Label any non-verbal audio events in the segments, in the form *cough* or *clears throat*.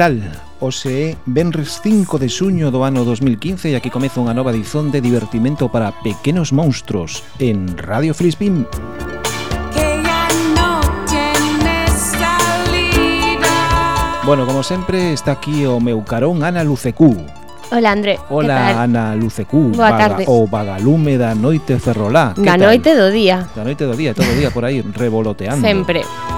tal? Ose é Benres 5 de suño do ano 2015 e aquí comeza unha nova edición de divertimento para pequenos monstruos en Radio Frisbin. Bueno, como sempre, está aquí o meu carón Ana Lucecú. Hola, André. Hola, Ana Lucecú. Boa vaga, tarde. O vagalume da noite ferrolá. Da noite do día. Da noite do día, todo o día por aí revoloteando. Sempre. Sempre.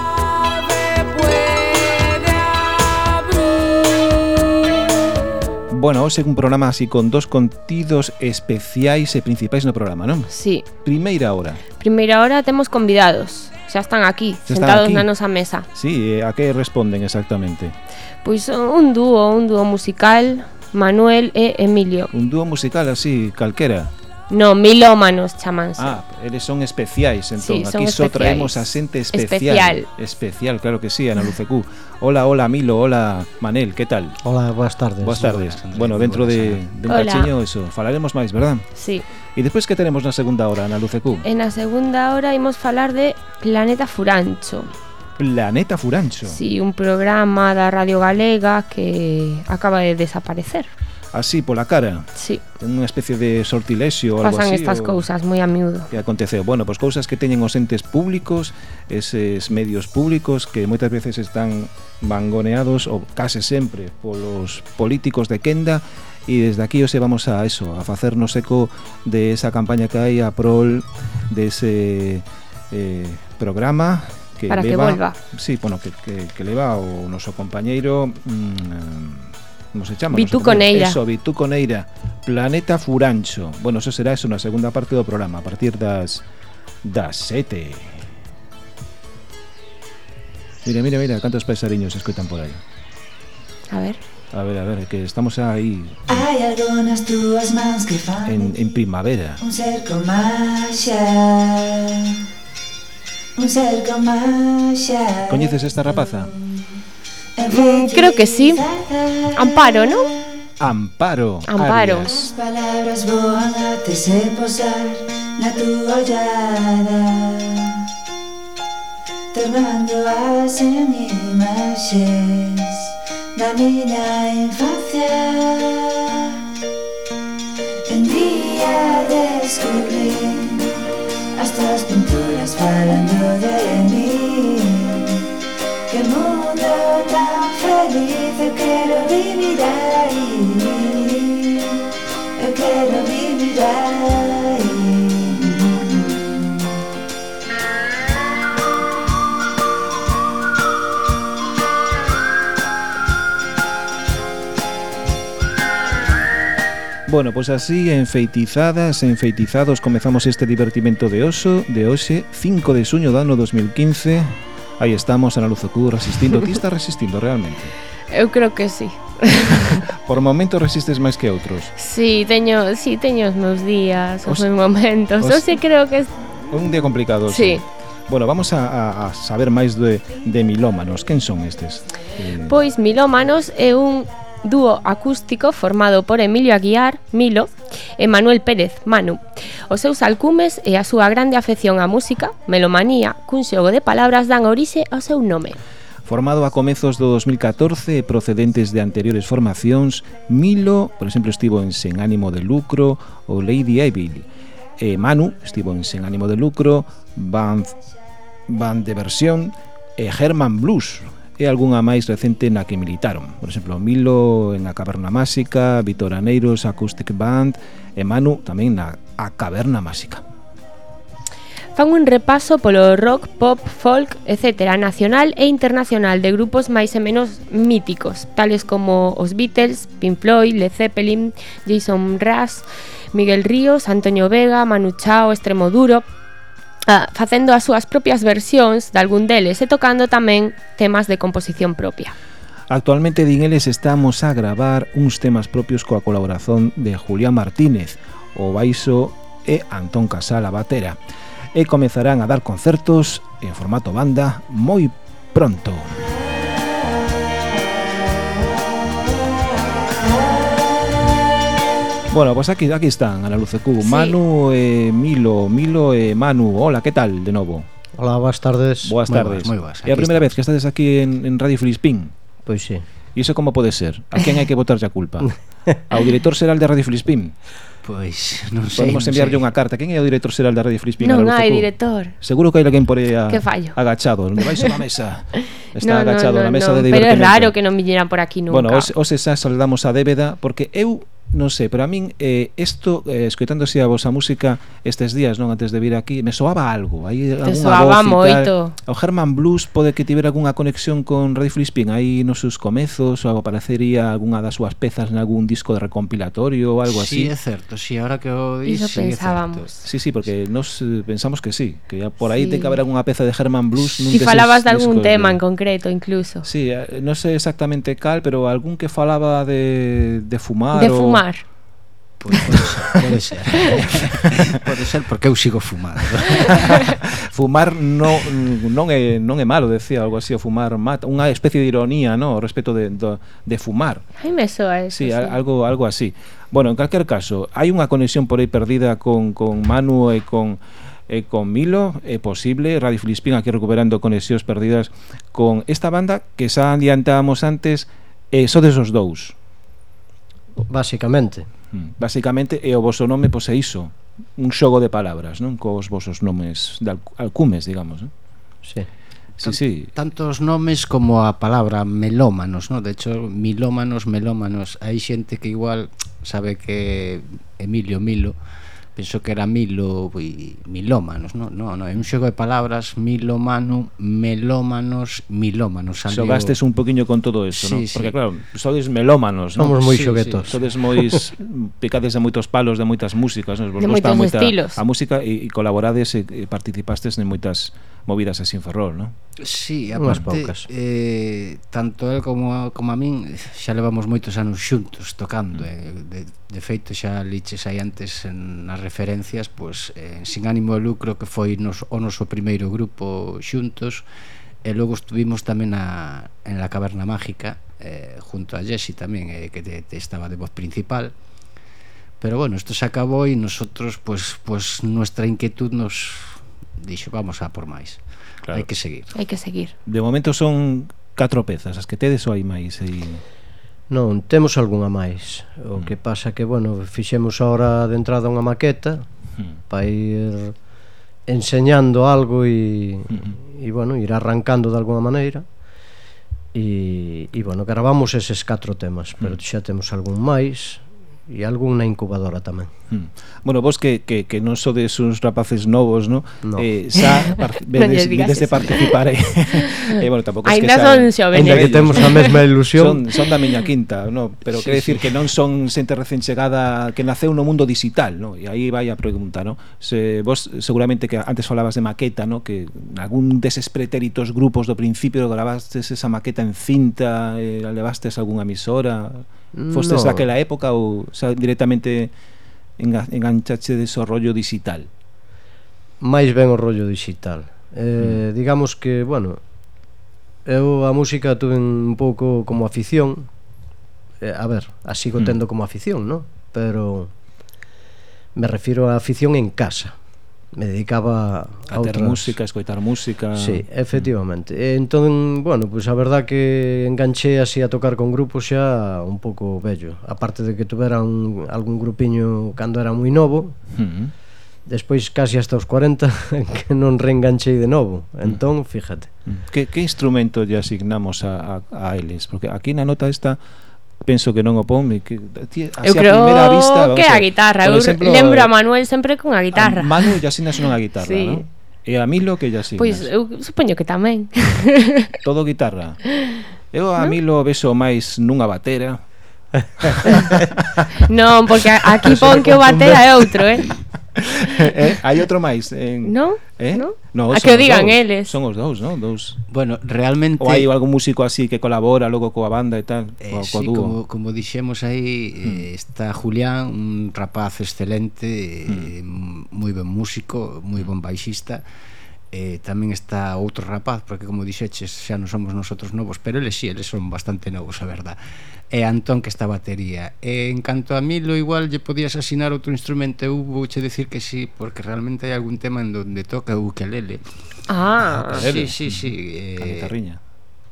bueno, hoxe un programa así con dos contidos especiais e principais no programa, non? Sí. Primeira hora. Primeira hora temos convidados, xa están aquí, xa sentados están aquí. na nosa mesa. Sí, a que responden exactamente? Pois un dúo, un dúo musical, Manuel e Emilio. Un dúo musical así, calquera? No, milómanos chamanse. Ah, eles son especiais, entón, sí, son aquí especiais. só traemos a xente especial, especial. Especial, claro que sí, Ana Lucecú. Hola, hola Milo, hola Manel, que tal? Hola, boas tardes. Boas tardes. Hola, bueno, dentro de, de un hola. cachiño eso, falaremos máis, verdad? Sí. E despois que tenemos na segunda hora, Ana Lucecú? En a segunda hora imos falar de Planeta Furancho. Planeta Furancho. Sí, un programa da Radio Galega que acaba de desaparecer así pola cara. Sí. Ten unha especie de sortilexio ou algo Pasan así. Pasan estas o... cousas moi a miúdo. Que aconteceu. Bueno, pois cousas que teñen os entes públicos, eses medios públicos que moitas veces están vangoneados ou case sempre polos políticos de quenda e desde aquí os vamos a eso, a facernos eco de esa campaña que hai a prol dese eh, programa que para leva, que volva. Sí, bueno, que, que, que leva o noso compañeiro mm, como se chama? Bitú Coneira. Eso, Bitú Coneira, Planeta Furancho. Bueno, eso será eso na segunda parte do programa, a partir das das sete. Mira, mira, mira, cantos paisariños escoitan por aí. A ver. A ver, a ver, que estamos aí Hai algo nas túas mans que fan en, en primavera Un ser con maxa Un ser con maxa Coñeces esta rapaza? Mm, creo que sí. Amparo, ¿no? Amparo. Amparo. Arias. palabras na tua olhada Tornando as imagens da minha infância Um dia descobri as tuas pinturas falando de mim feliz eu vivir aí Eu quero vivir aí Bueno, pues así, enfeitizadas, enfeitizados, comezamos este divertimento de oso de hoxe, 5 de suño do ano 2015. Aí estamos, Ana Luzocú, resistindo. Ti estás resistindo realmente? *laughs* Eu creo que sí. *laughs* Por momentos resistes máis que outros? Sí, teño, sí, teño os meus días, os, os meus momentos. Os... Eu sí creo que... Un día complicado, sí. sí. Bueno, vamos a, a saber máis de, de milómanos. Quen son estes? Eh... Pois milómanos é un dúo acústico formado por Emilio Aguiar, Milo, e Manuel Pérez, Manu. Os seus alcumes e a súa grande afección á música, melomanía, cun xogo de palabras dan orixe ao seu nome. Formado a comezos do 2014 e procedentes de anteriores formacións, Milo, por exemplo, estivo en Sen Ánimo de Lucro ou Lady Evil. E Manu estivo en Sen Ánimo de Lucro, Band, Band de Versión e Herman Blues, e algunha máis recente na que militaron. Por exemplo, Milo en A Caverna Másica, Vitor Aneiros Acoustic Band e Manu tamén na A Caverna Másica. Fan un repaso polo rock, pop, folk, etc. nacional e internacional de grupos máis e menos míticos, tales como os Beatles, Pink Floyd, Led Zeppelin, Jason Rush, Miguel Ríos, Antonio Vega, Manu Chao, Extremoduro, uh, facendo as súas propias versións de algún deles e tocando tamén temas de composición propia. Actualmente din eles estamos a gravar uns temas propios coa colaboración de Julián Martínez, o baixo e Antón Casal a batera e comezarán a dar concertos en formato banda moi pronto. Bueno, pues aquí aquí están, Ana Luz Q, sí. Manu, eh, Milo, Milo, eh, Manu. Hola, ¿qué tal de novo? Hola, boas tardes. Boas tardes. Moi boas, moi boas. É a primeira vez que estades aquí en, en Radio Filispín. Pois pues sí. E iso como pode ser? A quen hai que botarlle a culpa? *laughs* Ao director xeral de Radio Filispín? Pois, non sei. Podemos enviarlle unha carta. Quen é o director xeral da Radio Filispín? Non hai director. Seguro que hai alguén por aí a, ah, que fallo. agachado. Non vais a mesa. *laughs* Está no, agachado no, no, na mesa no, de divertimento. Pero é raro que non viñeran por aquí nunca. Bueno, os, os xa saldamos a Débeda porque eu non sei, pero a min eh, isto, eh, escoitándose a vosa música estes días, non antes de vir aquí, me soaba algo. Aí Te soaba voz moito. Tal. O Herman Blues pode que tivera algunha conexión con Radio Flispin, aí nos seus comezos, ou aparecería algunha das súas pezas nalgún disco de recompilatorio ou algo sí, así. Sí, é certo, si sí, ahora que o dis, sí, pensábamos. Sí, sí, porque sí. nos eh, pensamos que sí, que ya por aí sí. ten que haber algunha peza de Herman Blues nun Si falabas de algún tema de... en concreto incluso. Sí, eh, non sei exactamente cal, pero algún que falaba de, de fumar de fumar fumar? Pois pode ser, pode ser. *laughs* pode ser porque eu sigo fumando. *laughs* fumar no, non é non é malo, decía algo así, o fumar mata, unha especie de ironía, no, respecto de, de, de fumar. Ai, me soa eso. Sí, sí, algo algo así. Bueno, en calquer caso, hai unha conexión por aí perdida con con Manu e con e con Milo é posible Radio Filispín aquí recuperando conexións perdidas con esta banda que xa adiantábamos antes e sodes os dous Básicamente. Hmm. Básicamente e o voso nome pois é iso, un xogo de palabras, non? Cos vosos nomes de alcumes, digamos, non? Sí. Sí, Tan, sí. Tantos nomes como a palabra melómanos, ¿no? De hecho, milómanos, melómanos, hai xente que igual sabe que Emilio Milo pensou que era milo e milómanos, non? No, no, é un xogo de palabras milomano, melómanos, milómanos. Salió... Xogastes un poquinho con todo eso, sí, non? Sí. Porque claro, sodes melómanos, non? Somos moi sí, xoguetos. Sí. Sodes moi picades de moitos palos, de moitas músicas, non? Vos de moitos moita, estilos. A música e, e colaborades e, e participastes en moitas movidas así en Ferrol, non? Sí, aparte, eh, tanto el como a, como a min xa levamos moitos anos xuntos tocando, mm. eh, de, de feito xa liches aí antes en, nas referencias, pois pues, eh, sin ánimo de lucro que foi nos, o noso primeiro grupo xuntos, e logo estuvimos tamén na, en la Caverna Mágica, eh, junto a Jesse tamén, eh, que te, te estaba de voz principal, pero bueno, esto se acabó y nosotros, pues, pues nuestra inquietud nos dixo, vamos a por máis. Claro. Hai que seguir. Hai que seguir. De momento son catro pezas, as que tedes ou hai máis? E... Non, temos algunha máis. O mm. que pasa que, bueno, fixemos ahora de entrada unha maqueta mm. para ir enseñando algo e, mm -hmm. e bueno, ir arrancando de alguna maneira. E, e bueno, gravamos eses catro temas, pero mm. xa temos algún máis e algún na incubadora tamén. Hmm. Bueno, vos que, que, que non sodes uns rapaces novos, no? no. Eh, xa *laughs* vedes, no vedes de participar eh, *laughs* eh, bueno, tampouco es que xa... son xóvenes. Ainda que temos a mesma ilusión. Son, son da miña quinta, no? pero sí, quero decir sí. que non son xente recén chegada que naceu no mundo digital, no? e aí vai a pregunta, no? Se, vos seguramente que antes falabas de maqueta, no? que algún deses pretéritos grupos do principio grabastes esa maqueta en cinta, eh, levastes algunha emisora... Fostes no. daquela época ou xa directamente enga, enganchache de so rollo digital? Máis ben o rollo digital. Eh, mm. Digamos que, bueno, eu a música tuve un pouco como afición. Eh, a ver, a sigo mm. tendo como afición, non? Pero me refiro a afición en casa me dedicaba a, a ter outras... música, a escoitar música. Sí, efectivamente. Mm. Entón, bueno, pois pues a verdad que enganché así a tocar con grupos xa un pouco bello. Aparte de que tuvera un, algún grupiño cando era moi novo, mm. despois casi hasta os 40 *laughs* que non reenganchei de novo. Entón, fíjate. Mm. Que, que instrumento lle asignamos a, a, a eles? Porque aquí na nota esta penso que non o pon que, tí, Eu creo a vista, que a, guitarra Eu exemplo, lembro a Manuel sempre con a guitarra. A Manu e Yasina unha a guitarra sí. non? E a Milo que Yasina Pois eu supoño que tamén. *laughs* Todo guitarra. Eu a ¿No? Milo beso máis nunha batera. *laughs* Non, porque aquí *laughs* pon que o batera é outro, eh. *laughs* eh, hai outro máis en Non? Eh? Non? No, no ah, a que o digan dous, eles. Son os dous, non? Dous. Bueno, realmente Ou hai algún músico así que colabora logo coa banda e tal, eh, coa, coa sí, dúo. como como dixemos aí hmm. está Julián, un rapaz excelente, mm. eh, moi ben músico, moi bon baixista eh, tamén está outro rapaz, porque como dixeches xa non somos nosotros novos, pero eles si, sí, eles son bastante novos, a verdad. E Antón que está a batería. E en canto a Milo, igual lle podías asinar outro instrumento, eu vouche decir que sí, porque realmente hai algún tema en donde toca o ukelele. Ah, ah ukelele. sí, sí, sí. Eh, guitarriña.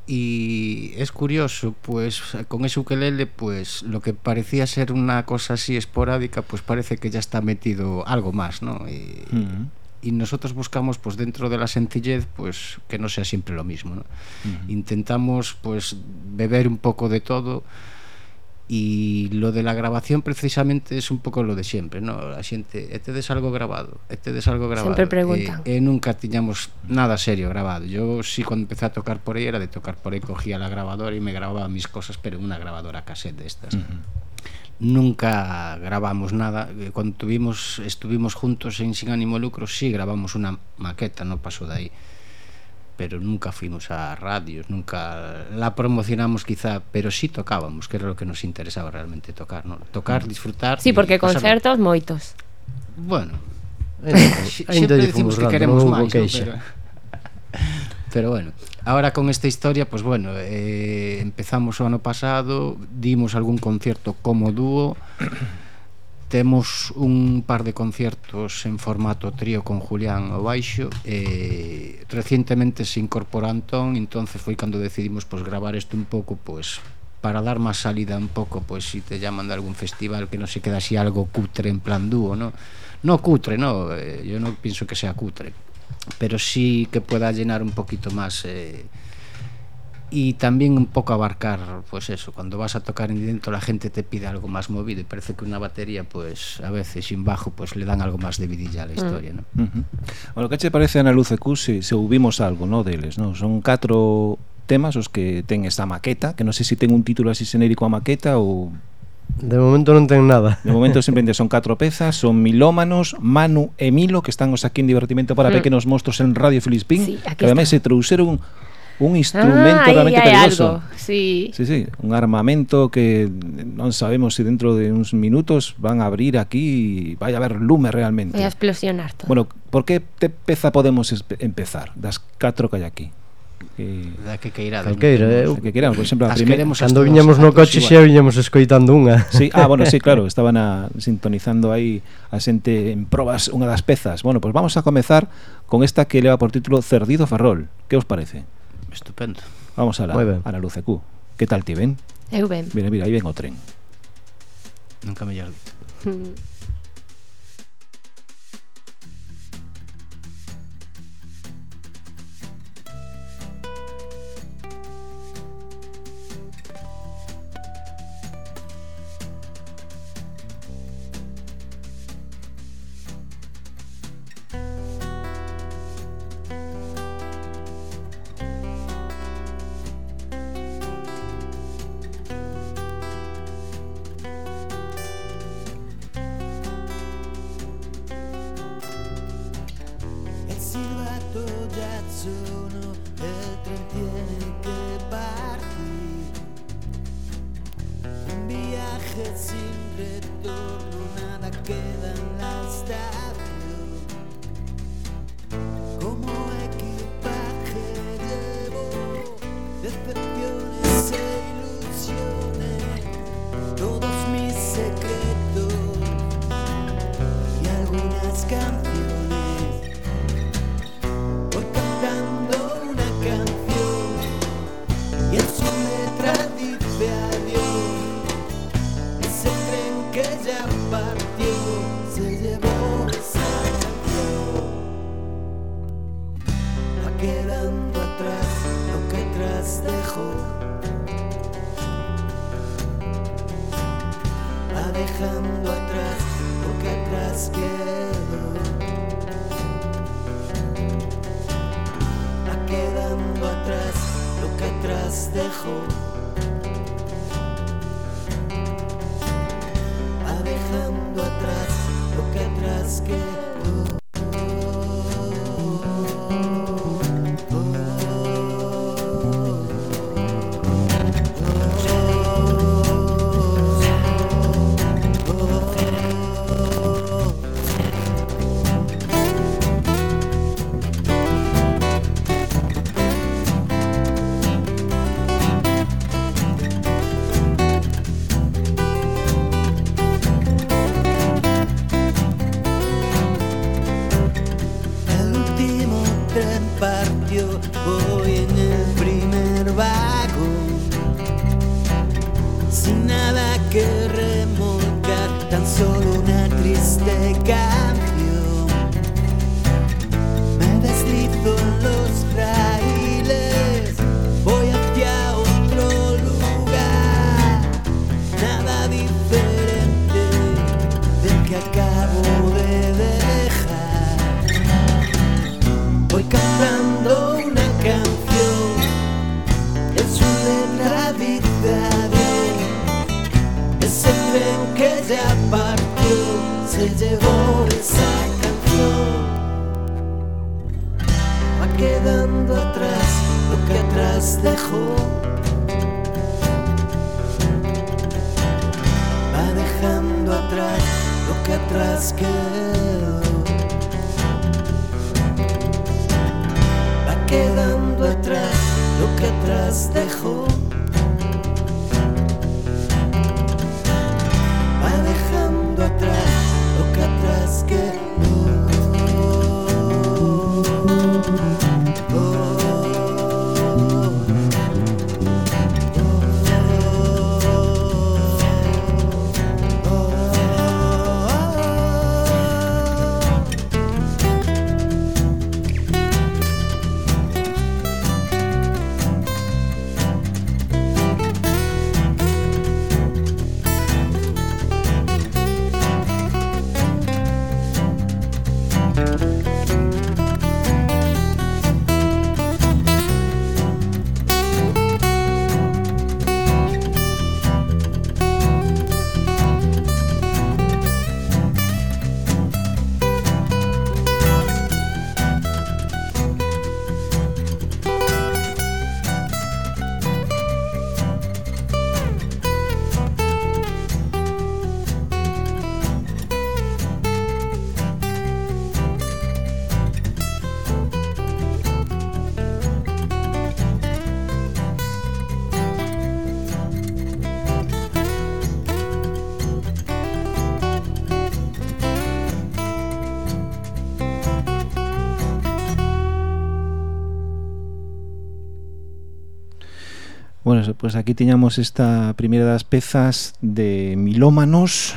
Y es curioso, pues con ese ukelele, pues lo que parecía ser una cosa así esporádica, pues parece que ya está metido algo más, ¿no? Y, mm -hmm y nosotros buscamos pues dentro de la sencillez pues que no sea siempre lo mismo ¿no? uh -huh. intentamos pues beber un poco de todo y lo de la grabación precisamente es un poco lo de siempre no la gente este algo grabado este es algo grabado siempre preguntan eh, eh, nunca teníamos nada serio grabado yo sí cuando empecé a tocar por ahí era de tocar por ahí cogía la grabadora y me grababa mis cosas pero en una grabadora cassette de estas uh -huh nunca grabamos nada. Eh, Cando tuvimos, estuvimos juntos en Sin Ánimo Lucro, sí grabamos una maqueta, no pasó de aí. Pero nunca fuimos a radios, nunca la promocionamos quizá, pero sí tocábamos, que era lo que nos interesaba realmente tocar, ¿no? Tocar, disfrutar. Sí, porque concertos moitos. Bueno, eh, sempre dicimos que queremos máis, no, pero... *laughs* pero bueno. Ahora con esta historia, pues bueno, eh, empezamos o ano pasado, dimos algún concierto como dúo, *clears throat* temos un par de conciertos en formato trío con Julián o Baixo, e eh, recientemente se incorpora Antón, entonces foi cando decidimos pues, gravar isto un pouco, pues, para dar máis salida un pouco, pois pues, si te llaman de algún festival que non se queda así algo cutre en plan dúo, no? No cutre, no, eh, yo non penso que sea cutre pero sí que pueda llenar un poquito más eh, y también un poco abarcar pues eso cuando vas a tocar en dentro la gente te pide algo más movido y parece que una batería pues a veces sin bajo pues le dan algo más de vidilla a la mm. historia ¿no? uh -huh. Bueno, que che parece Ana Luz Q se, se ouvimos algo no deles no son catro temas os que ten esta maqueta que non sei se ten un título así xenérico a maqueta ou De momento non ten nada. De momento *laughs* simplemente son catro pezas, son Milómanos, Manu e Milo, que están os aquí en Divertimento para mm. Pequenos Monstros en Radio Filispín, sí, que ademais se trouxeron un instrumento ah, realmente perigoso. Algo. Sí. sí, sí, un armamento que non sabemos se si dentro de uns minutos van a abrir aquí e vai a haber lume realmente. Vai a explosionar todo. Bueno, por que te peza podemos empezar das catro que hai aquí? que da que queira Calqueira, eh, eu que queiramos, por exemplo, a primeira cando viñamos no coche xa viñamos escoitando unha. *laughs* Sí, ah, bueno, sí, *laughs* claro, estaban a, sintonizando aí a xente en probas unha das pezas. Bueno, pois pues vamos a comezar con esta que leva por título Cerdido Ferrol. Que os parece? Estupendo. Vamos a la, a la Luce Q. Que tal ti ven? Eu ben. Mira, mira, aí ven o tren. Nunca me dito. *laughs* pois aquí tiñamos esta primeira das pezas de Milómanos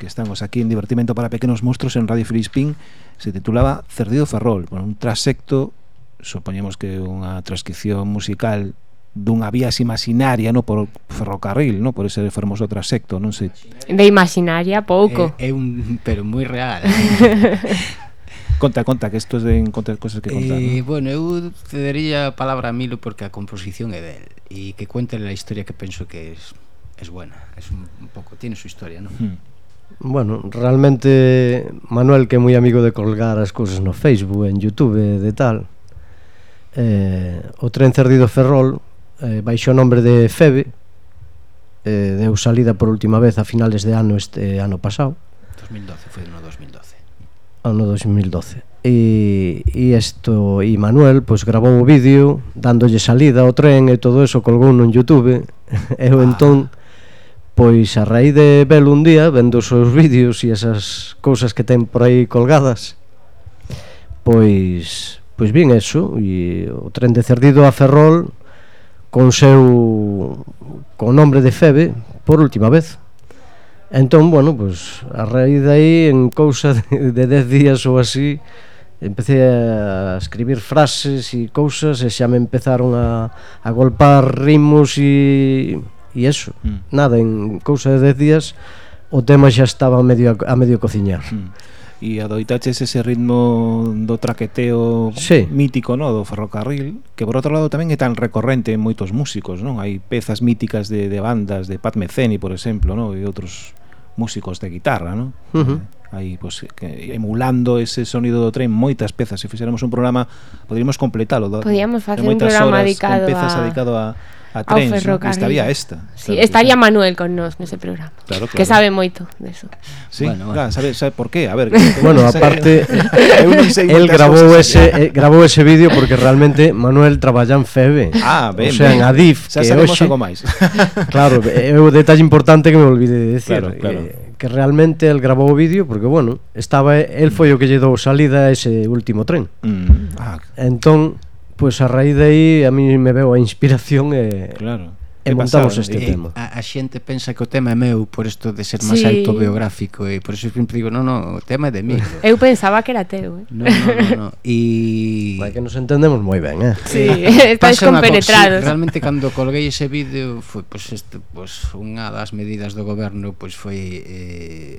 que estamos aquí en Divertimento para Pequenos Monstruos en Radio Filispín se titulaba Cerdido Ferrol por un trasecto supoñemos que unha transcripción musical dunha vía imaginaria, no por ferrocarril, no por ese fermoso trasecto, non sei. De imaginaria pouco. É, é un pero moi real. Eh. *laughs* Conta, conta, que isto é de conta cosas que contar. Eh, ¿no? Bueno, eu cedería a palabra a Milo porque a composición é del e que cuente a historia que penso que es, es buena, es un, un pouco, tiene su historia, ¿no? Hmm. Bueno, realmente Manuel que é moi amigo de colgar as cousas no Facebook, en Youtube de tal eh, O tren cerdido Ferrol eh, baixo o nombre de Febe eh, Deu salida por última vez a finales de ano este ano pasado 2012 foi no ano 2012 e, e esto e Manuel pois grabou o vídeo dándolle salida ao tren e todo eso colgou no Youtube. E *laughs* eu ah. entón pois a raíz de velo un día vendo os seus vídeos e esas cousas que ten por aí colgadas pois pois vin eso e o tren de Cerdido a Ferrol con seu con nombre de Febe por última vez. Entón, bueno, pues, a raíz de aí, en cousa de 10 días ou así, empecé a escribir frases e cousas e xa me empezaron a, a golpar ritmos e, e eso. Mm. Nada, en cousa de 10 días o tema xa estaba medio a, a medio cociñar. Mm. E adoitaches ese ritmo do traqueteo sí. mítico no do ferrocarril Que por outro lado tamén é tan recorrente en moitos músicos non Hai pezas míticas de, de bandas, de Pat Metheny, por exemplo, no? e outros músicos de guitarra, ¿no? aí pues, que, emulando ese sonido do tren moitas pezas, se fixéramos un programa poderíamos completalo do, podíamos facer un programa dedicado pezas a... dedicado a a trens, ao ferrocarril. Estaría esta. Sí, claro, estaría claro. Manuel con nós nese programa. Claro, claro. Que sabe moito deso. Sí, bueno, bueno. Claro, sabe, sabe por qué, a ver. Que, *laughs* bueno, aparte *laughs* el *laughs* grabou ese eh, grabou ese vídeo porque realmente Manuel traballa en FEBE. Ah, ben, o sea, ben. en Adif, Xa que hoxe algo máis. claro, é o detalle importante que me olvide de decir. Claro, claro. Eh, que realmente el grabou o vídeo porque, bueno, estaba el foi o que lle dou salida a ese último tren. Mm. Ah. Entón, pois pues, a raíz de aí a mí me veo a inspiración e Claro e montamos pasaba, este eh, tema. A, a xente pensa que o tema é meu por isto de ser máis sí. autobiográfico e por iso sempre digo, "No, no, o tema é de mí. *laughs* Eu pensaba que era teu, eh. No, no, no, no. *laughs* e Vai que nos entendemos moi ben, eh. Sí, ah, *laughs* estáis compenetrados. Co... Sí, realmente cando colguei ese vídeo foi pois pues, este, pois pues, unha das medidas do goberno pois pues, foi eh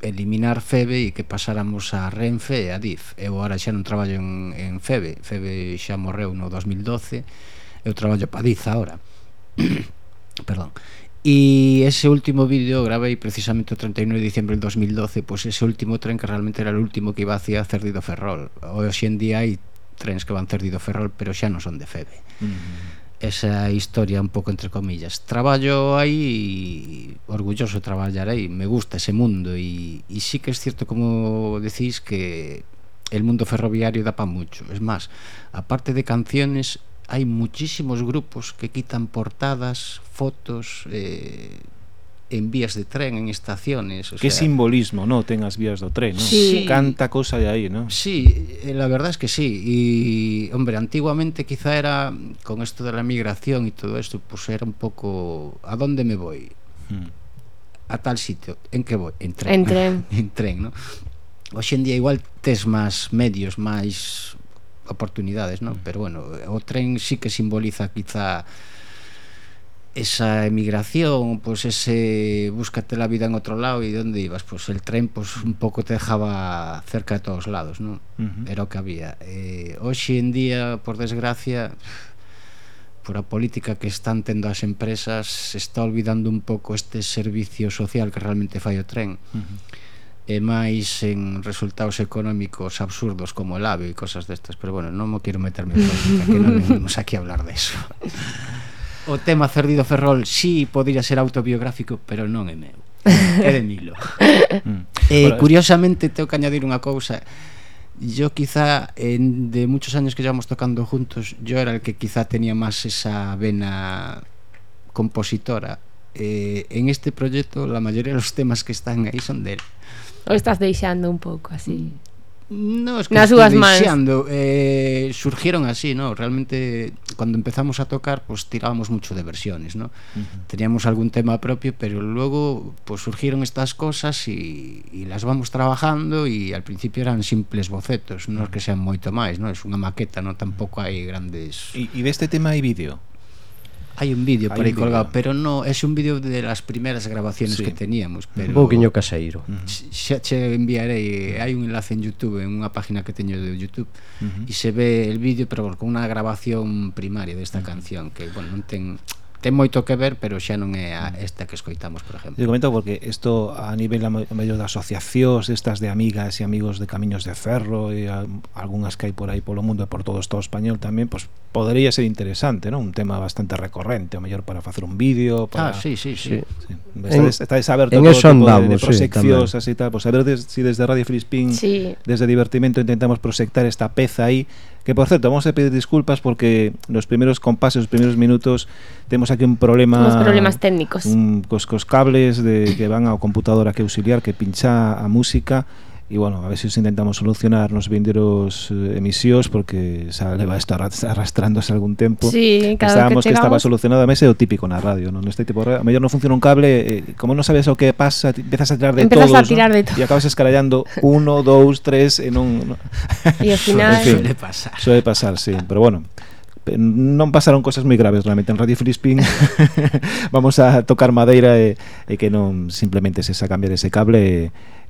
eliminar FEBE e que pasáramos a Renfe e a DIF. Eu agora xa non traballo en, en FEBE, FEBE xa morreu no 2012, eu traballo pa DIF agora *coughs* Perdón. E ese último vídeo gravei precisamente o 31 de diciembre del 2012 Pois ese último tren que realmente era o último que iba hacia Cerdido Ferrol. Hoxe en día hai trens que van Cerdido Ferrol pero xa non son de Febe uh mm-hmm. -huh. Esa historia un pouco entre comillas. Traballo aí, orgulloso traballar aí, me gusta ese mundo. E, e sí que é cierto como decís que el mundo ferroviario da pa mucho. Es más, aparte de canciones hai muchísimos grupos que quitan portadas, fotos eh, en vías de tren, en estaciones. O que sea, simbolismo, ¿no? Ten as vías do tren, ¿no? Sí. Canta cosa de aí, ¿no? Sí, eh, la verdad es que sí. Y, hombre, antiguamente quizá era, con esto de la migración y todo esto, pues era un poco, ¿a dónde me voy? Hmm. A tal sitio. ¿En qué voy? En tren. En tren. *laughs* en tren, ¿no? Hoxe en día igual tes máis medios, máis oportunidades, non? Pero bueno, o tren sí que simboliza quizá esa emigración, pues ese búscate la vida en otro lado y dónde ibas, pues el tren pues un pouco te dejaba cerca de todos lados, non? Uh -huh. Era o que había. Eh, hoxe en día, por desgracia, por a política que están tendo as empresas, se está olvidando un pouco este servicio social que realmente fai o tren. Uh -huh e máis en resultados económicos absurdos como el AVE e cosas destas, pero bueno, non mo quero meterme en política, que non venimos aquí a hablar de eso. O tema Cerdido Ferrol sí podría ser autobiográfico, pero non é meu. É de Milo. mm. eh, bueno, curiosamente, tengo que añadir unha cousa. Yo quizá, en, de muchos años que llevamos tocando juntos, yo era el que quizá tenía más esa vena compositora. Eh, en este proyecto, la mayoría de los temas que están ahí son de él. O estás deixando un pouco así? No, es que Nas súas mans. Eh, surgieron así, ¿no? Realmente cuando empezamos a tocar, pues tirábamos mucho de versiones, ¿no? Uh -huh. Teníamos algún tema propio, pero luego pues surgieron estas cosas y, y las vamos trabajando y al principio eran simples bocetos, non es que sean moito máis, ¿no? Es unha maqueta, ¿no? Tampouco hai grandes... E deste tema hai vídeo? Hai un vídeo por aí colgado, pero no, é un vídeo de las primeras grabaciones sí. que teníamos, pero un pouquiño caseiro. Xa che enviarei, hai un enlace en YouTube, en unha página que teño de YouTube, uh -huh. e se ve el vídeo pero con unha grabación primaria desta de uh -huh. canción que, bueno, non ten ten moito que ver, pero xa non é a mm. esta que escoitamos, por exemplo. Eu comento porque isto a nivel a mellor de asociacións estas de amigas e amigos de Camiños de Ferro e a, algunhas que hai por aí polo mundo e por todo o Estado español tamén, pois pues, podería ser interesante, non? Un tema bastante recorrente, o mellor para facer un vídeo, para Ah, sí, sí, sí. sí. Estades, estades aberto en, en todo andamos, tipo de, de proxeccións sí, así tal, pois pues, a ver des, si desde Radio Filispín, sí. desde Divertimento intentamos proxectar esta peza aí Que por certo, vamos a pedir disculpas porque nos primeros compases, os primeros minutos, temos aquí un problema. Unos problemas técnicos. Un, cos, cos cables de, que van a computador que auxiliar, que pincha a música. E bueno, a ver se os intentamos solucionar nos vinderos eh, emisións porque xa leva isto arras- arrastrándose algún tempo. Sí, cada Pensábamos que que, estaba solucionado a mes é o típico na radio, non? Neste tipo de radio, a mellor non funciona un cable, eh, como non sabes o que pasa, empezas a tirar de Empezas todos, a tirar de e acabas escarallando *laughs* uno, dous, tres e non, non E ao final En fin. suele pasar. Suele pasar, sí, pero bueno non pasaron cosas moi graves realmente en Radio Filispín. *laughs* *laughs* Vamos a tocar madeira e, e que non simplemente se sa cambiar ese cable e,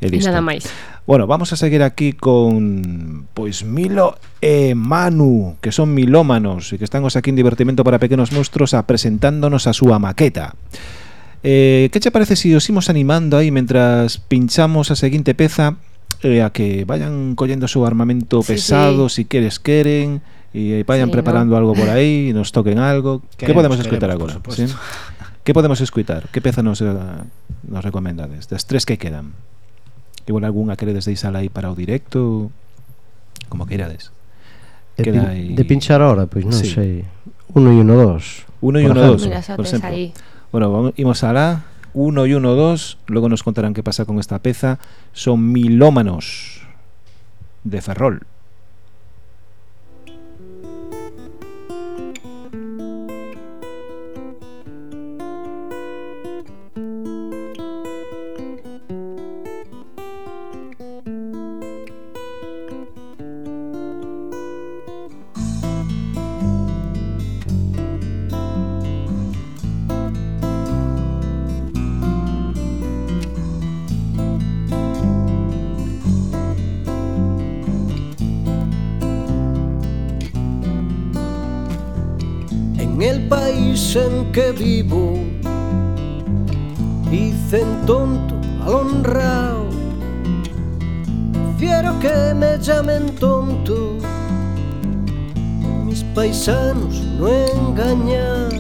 E listo. Nada máis. Bueno, vamos a seguir aquí con pois Milo e Manu, que son milómanos e que están os aquí en Divertimento para Pequenos Monstruos apresentándonos a súa maqueta. Eh, que che parece se si os imos animando aí mentras pinchamos a seguinte peza eh, a que vayan collendo o seu armamento sí, pesado, sí. si queres queren e vayan sí, preparando no. algo por aí e nos toquen algo. Queremos, *laughs* que podemos queremos, agora? ¿sí? Que podemos escutar? Que peza nos, eh, nos recomendades? Das tres que quedan. Igual algunha queredes deixala aí para o directo? Como queirades. De, pin, aí... de pinchar ahora, pois non sí. sei. 1 e 1, 2 1 e 1, 2, por exemplo. aí. Bueno, vamos, imos alá. 1 e 1, 2 Logo nos contarán que pasa con esta peza. Son milómanos De Ferrol. Que vivo. Dicen tonto al honrao. Prefiero que me llamen tonto. Mis paisanos no engañar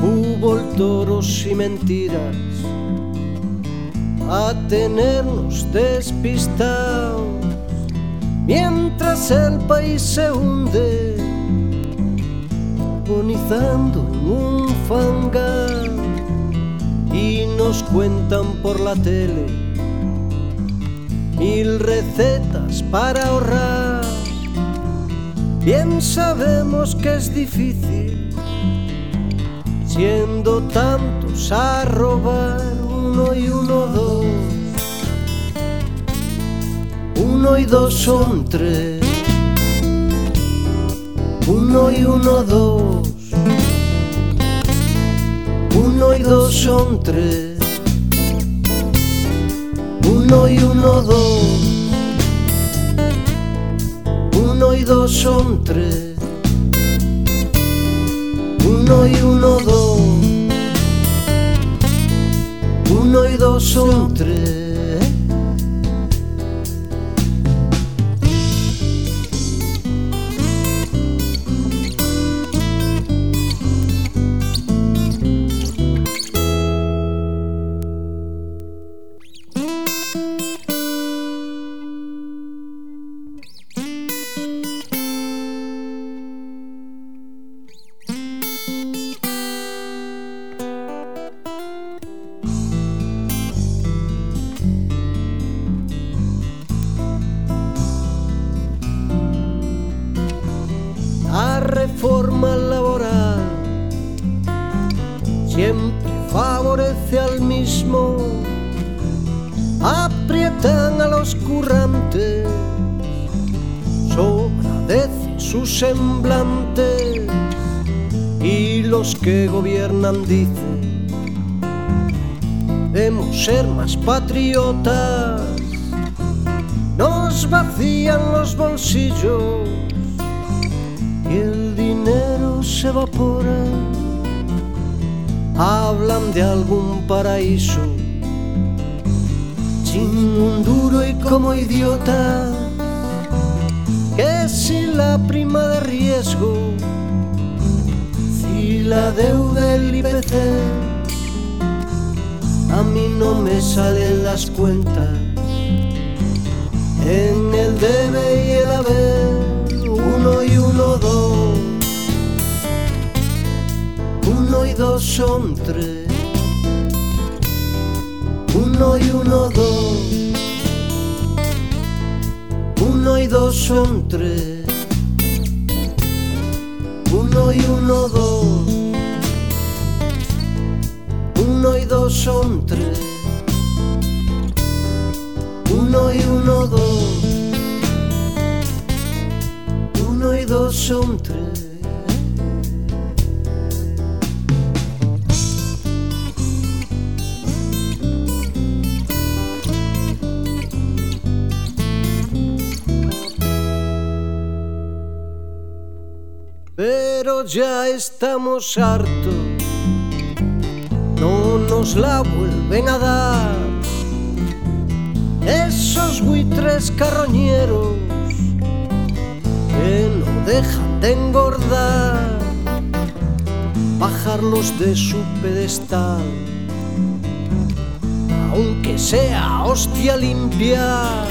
Fútbol, toros y mentiras. A tenernos despistados. Mientras el país se hunde Agonizando en un fangar y nos cuentan por la tele mil recetas para ahorrar. Bien sabemos que es difícil, siendo tantos a robar uno y uno dos. Uno y dos son tres, uno y uno dos. Uno y dos son tres. Uno y uno dos. Uno y dos son tres. Uno y uno dos. Uno y dos son tres. Siempre favorece al mismo, aprietan a los currantes, sobradece su semblante. Y los que gobiernan dicen, debemos ser más patriotas, nos vacían los bolsillos y el dinero se evapora. Hablan de algún paraíso, sin un duro y como idiota, que si la prima de riesgo, si la deuda el IPC, a mí no me salen las cuentas, en el debe y el haber dos son. Uno y uno dos. Uno y dos son tres. Uno y uno dos. Uno y dos son tres. Uno y uno dos. Uno y dos son tres. Ya estamos hartos, no nos la vuelven a dar. Esos buitres carroñeros que no dejan de engordar, bajarlos de su pedestal, aunque sea hostia limpia,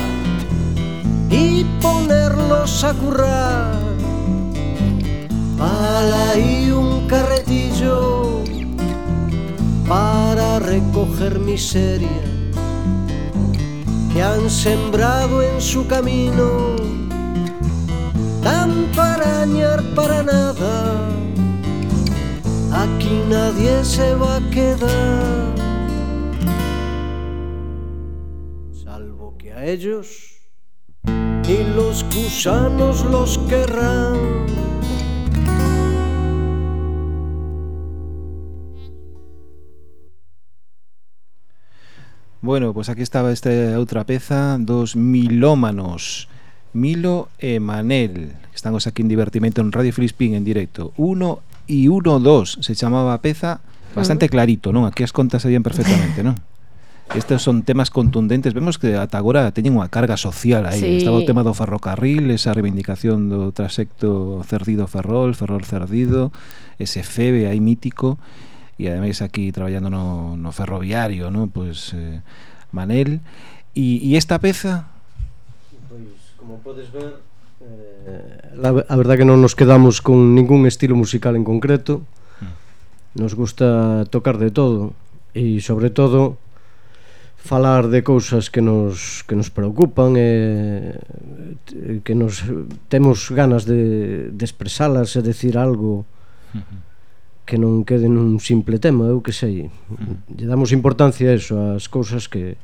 y ponerlos a currar. Para y un carretillo para recoger miseria que han sembrado en su camino tanto arañar para nada. Aquí nadie se va a quedar, salvo que a ellos y los gusanos los querrán. Bueno, pois pues aquí estaba esta outra peza dos milómanos. Milo e Manel. Estamos aquí en divertimento en Radio Filispín en directo. 1 e 1, 2 se chamaba a peza Bastante clarito, non? Aquí as contas se perfectamente, non? *laughs* Estes son temas contundentes. Vemos que ata agora teñen unha carga social aí sí. Estaba o tema do ferrocarril Esa reivindicación do trasecto Cerdido-Ferrol Ferrol-Cerdido Ese febe aí mítico e ademais aquí traballando no, no ferroviario, no? Pois eh, Manel. E, e esta peza? Pois, como podes ver eh, la, a verdad que non nos quedamos con ningún estilo musical en concreto. Mm. Nos gusta tocar de todo e sobre todo falar de cousas que nos que nos preocupan eh, e que nos temos ganas de, de expresalas e decir algo que non quede nun simple tema, eu que sei. Lle damos importancia a eso, as cousas que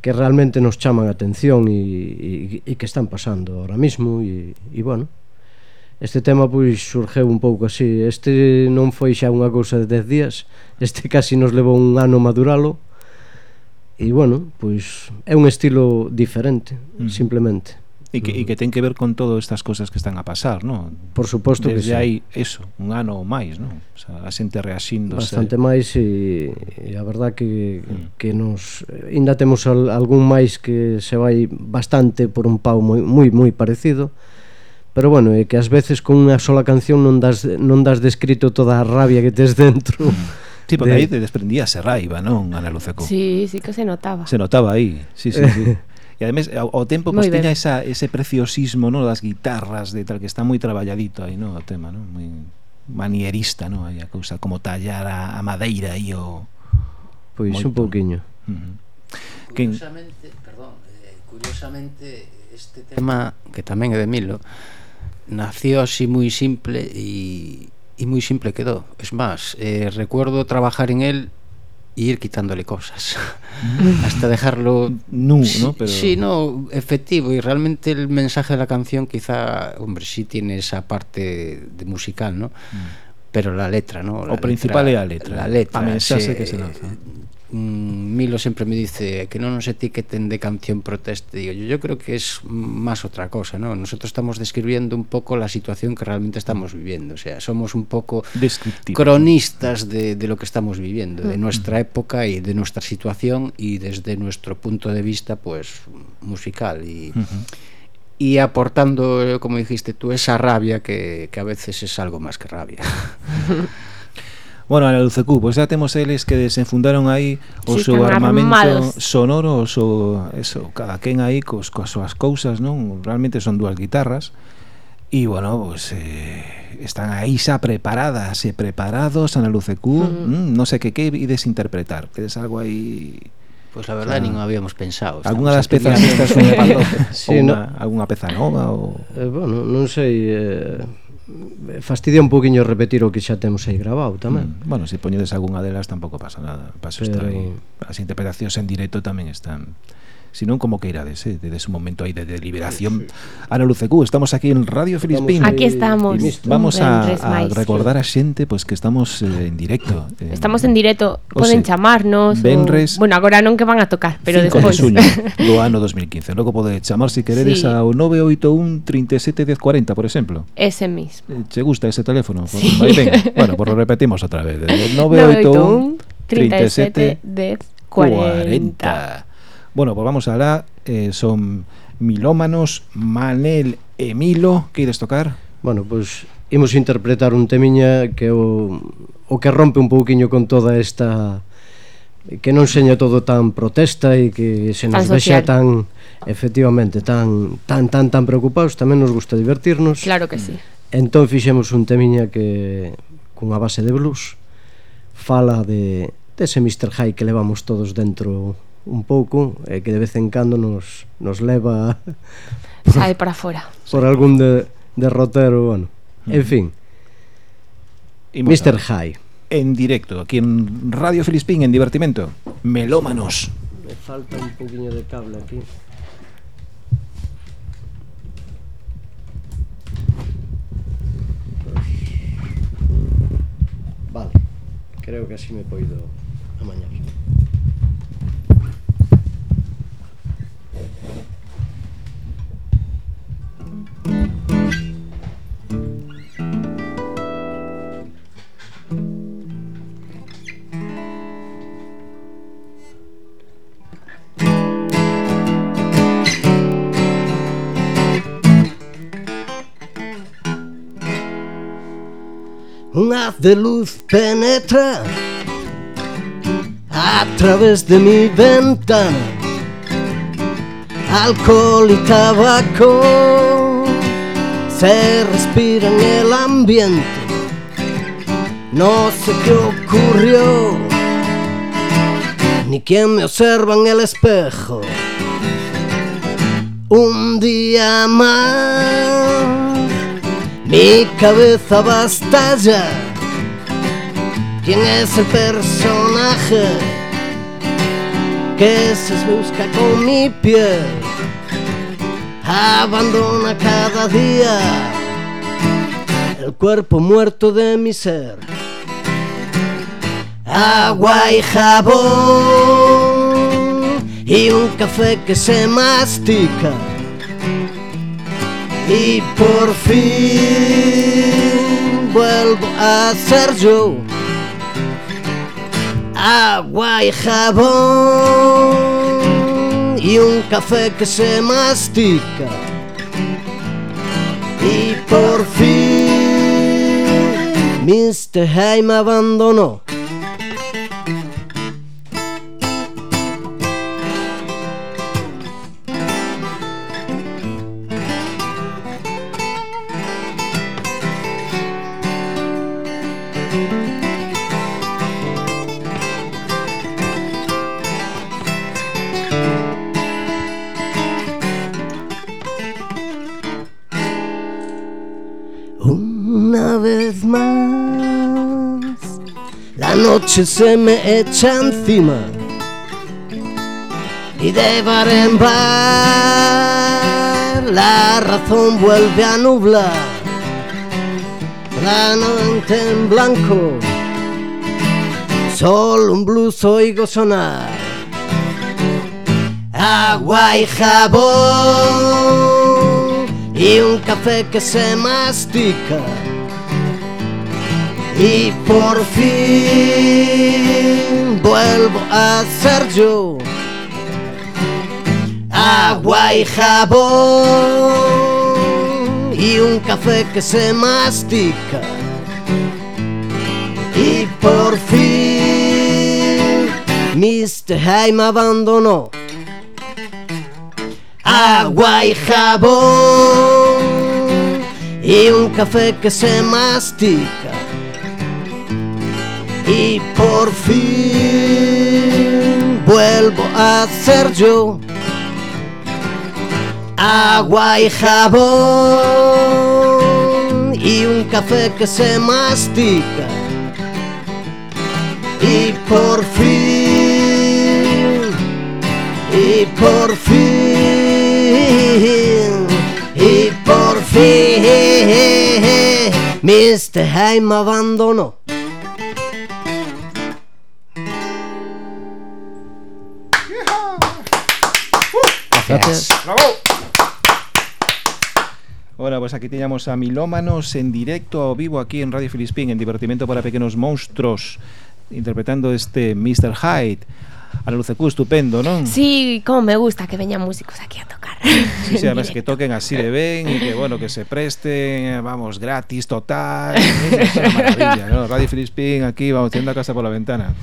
que realmente nos chaman a atención e, e, e que están pasando ahora mismo e, e bueno este tema pois surgeu un pouco así este non foi xa unha cousa de 10 días este casi nos levou un ano maduralo e bueno, pois é un estilo diferente, mm. simplemente E que, e que ten que ver con todas estas cousas que están a pasar, non? Por suposto que sí. hai eso, un ano ou máis, non? O sea, a xente reaxindo bastante máis e, e a verdad que mm. que nos ainda temos al, algún máis que se vai bastante por un pau moi moi moi parecido. Pero bueno, é que ás veces con unha sola canción non das non das descrito toda a rabia que tes dentro. Mm. Sí, porque de... aí te desprendíase raiva, non, Ana Luceco Sí, sí que se notaba. Se notaba aí, sí, sí, sí. *laughs* E ademais, ao, ao tempo, pois tiña esa, ese preciosismo no, das guitarras, de tal que está moi traballadito aí, no, o tema, no? moi manierista, no? Aí a cousa, como tallar a, a madeira aí o... Pois moito. un pouquiño. Uh -huh. Curiosamente, perdón, eh, curiosamente, este tema, que tamén é de Milo, nació así moi simple e, e moi simple quedou. Es máis, eh, recuerdo trabajar en él ir quitándole cosas mm. hasta dejarlo nu, sí, ¿no? Pero... Sí, no, efectivo y realmente el mensaje de la canción quizá, hombre, sí tiene esa parte de musical, ¿no? Mm. Pero la letra, ¿no? La o letra, principal é a letra. La letra. A mensaxe que se lanza. Eh, mm, Milo sempre me dice que non nos etiqueten de canción protesta digo, yo, yo creo que es más otra cosa ¿no? nosotros estamos describiendo un poco la situación que realmente estamos viviendo. O sea, somos un poco cronistas de, de lo que estamos viviendo de mm. nuestra época y de nuestra situación y desde nuestro punto de vista pues musical y uh -huh y aportando, como dijiste tú, esa rabia que, que, a veces es algo más que rabia. *laughs* Bueno, a Lucecu, pois pues, temos eles que desenfundaron aí o sí, seu armamento armados. sonoro, o seu, eso, cada quen aí cos, coas súas cousas, non? Realmente son dúas guitarras e, bueno, pois, pues, eh, están aí xa preparadas e preparados a Lucecu, uh -huh. mm, non sei que que ides interpretar, tedes algo aí... Pois pues la verdade claro. non habíamos pensado. Alguna das pezas estas son de Palope? *laughs* sí, ou no? alguna peza nova? Ou... Eh, bueno, non sei... Eh fastidia un poquinho repetir o que xa temos aí grabado tamén. Mm, bueno, se si poñedes algunha delas tampouco pasa nada. Paso Pero... aí. As interpretacións en directo tamén están sino como que irades, ¿eh? desde un momento aí de deliberación. Ana Lucecú, estamos aquí en Radio Filispín. Aquí estamos. Y vamos a, a, recordar a xente pois pues, que estamos eh, en directo. Eh, estamos en directo, poden sea, chamarnos. Benres, o... Bueno, agora non que van a tocar, pero despois. De suño, *laughs* do ano 2015. Logo pode chamar se si queredes sí. ao 981 37 1040, por exemplo. Ese mismo. Eh, che gusta ese teléfono? Sí. Vai ben. *laughs* Bueno, pues lo repetimos otra vez. 981 37 1040. 40. Bueno, pues vamos alá eh, Son Milómanos Manel e Milo Que ides tocar? Bueno, pois pues, imos interpretar un temiña que o, o que rompe un pouquiño con toda esta que non seña todo tan protesta e que se nos tan tan efectivamente tan tan tan tan preocupados, tamén nos gusta divertirnos. Claro que sí. Entón fixemos un temiña que cunha base de blues fala de dese Mr. High que levamos todos dentro un pouco e que de vez en cando nos, nos leva *laughs* sae para fora por algún de, derrotero bueno. Uh -huh. en mm. fin Imos Mr. High en directo aquí en Radio Filispín en divertimento Melómanos me falta un poquinho de cable aquí Vale, creo que así me poido amañar. Haz de luz penetra a través de mi ventana. Alcohol y tabaco se respira en el ambiente. No sé qué ocurrió, ni quién me observa en el espejo. Un día más, mi cabeza va a estallar. ¿Quién es el personaje que se busca con mi piel? Abandona cada día el cuerpo muerto de mi ser. Agua y jabón y un café que se mastica. Y por fin vuelvo a ser yo agua y jabón y un café que se mastica. Y por fin Mr. Hay me abandonó. Noche se me echa encima y de bar en bar la razón vuelve a nublar. La noche en blanco, solo un blues oigo sonar. Agua y jabón y un café que se mastica. Y por fin vuelvo a ser yo. Agua y jabón y un café que se mastica. Y por fin Mr. Hay me abandonó. Agua y jabón y un café que se mastica. Y por fin vuelvo a ser yo. Agua y jabón y un café que se mastica. Y por fin, y por fin, y por fin, Mr. Hay me abandonó. Gracias. Bravo. Ora, pois pues aquí teñamos a Milómanos en directo ao vivo aquí en Radio Filispín en Divertimento para Pequenos monstruos interpretando este Mr. Hyde a Lucecú estupendo, non? Sí, como me gusta que veñan músicos aquí a tocar. Sí, sí, además que *laughs* toquen así de ben y que bueno, que se presten, vamos, gratis, total. *laughs* Es una maravilla, ¿no? Radio Filispín aquí, vamos, tiendo a casa por la ventana.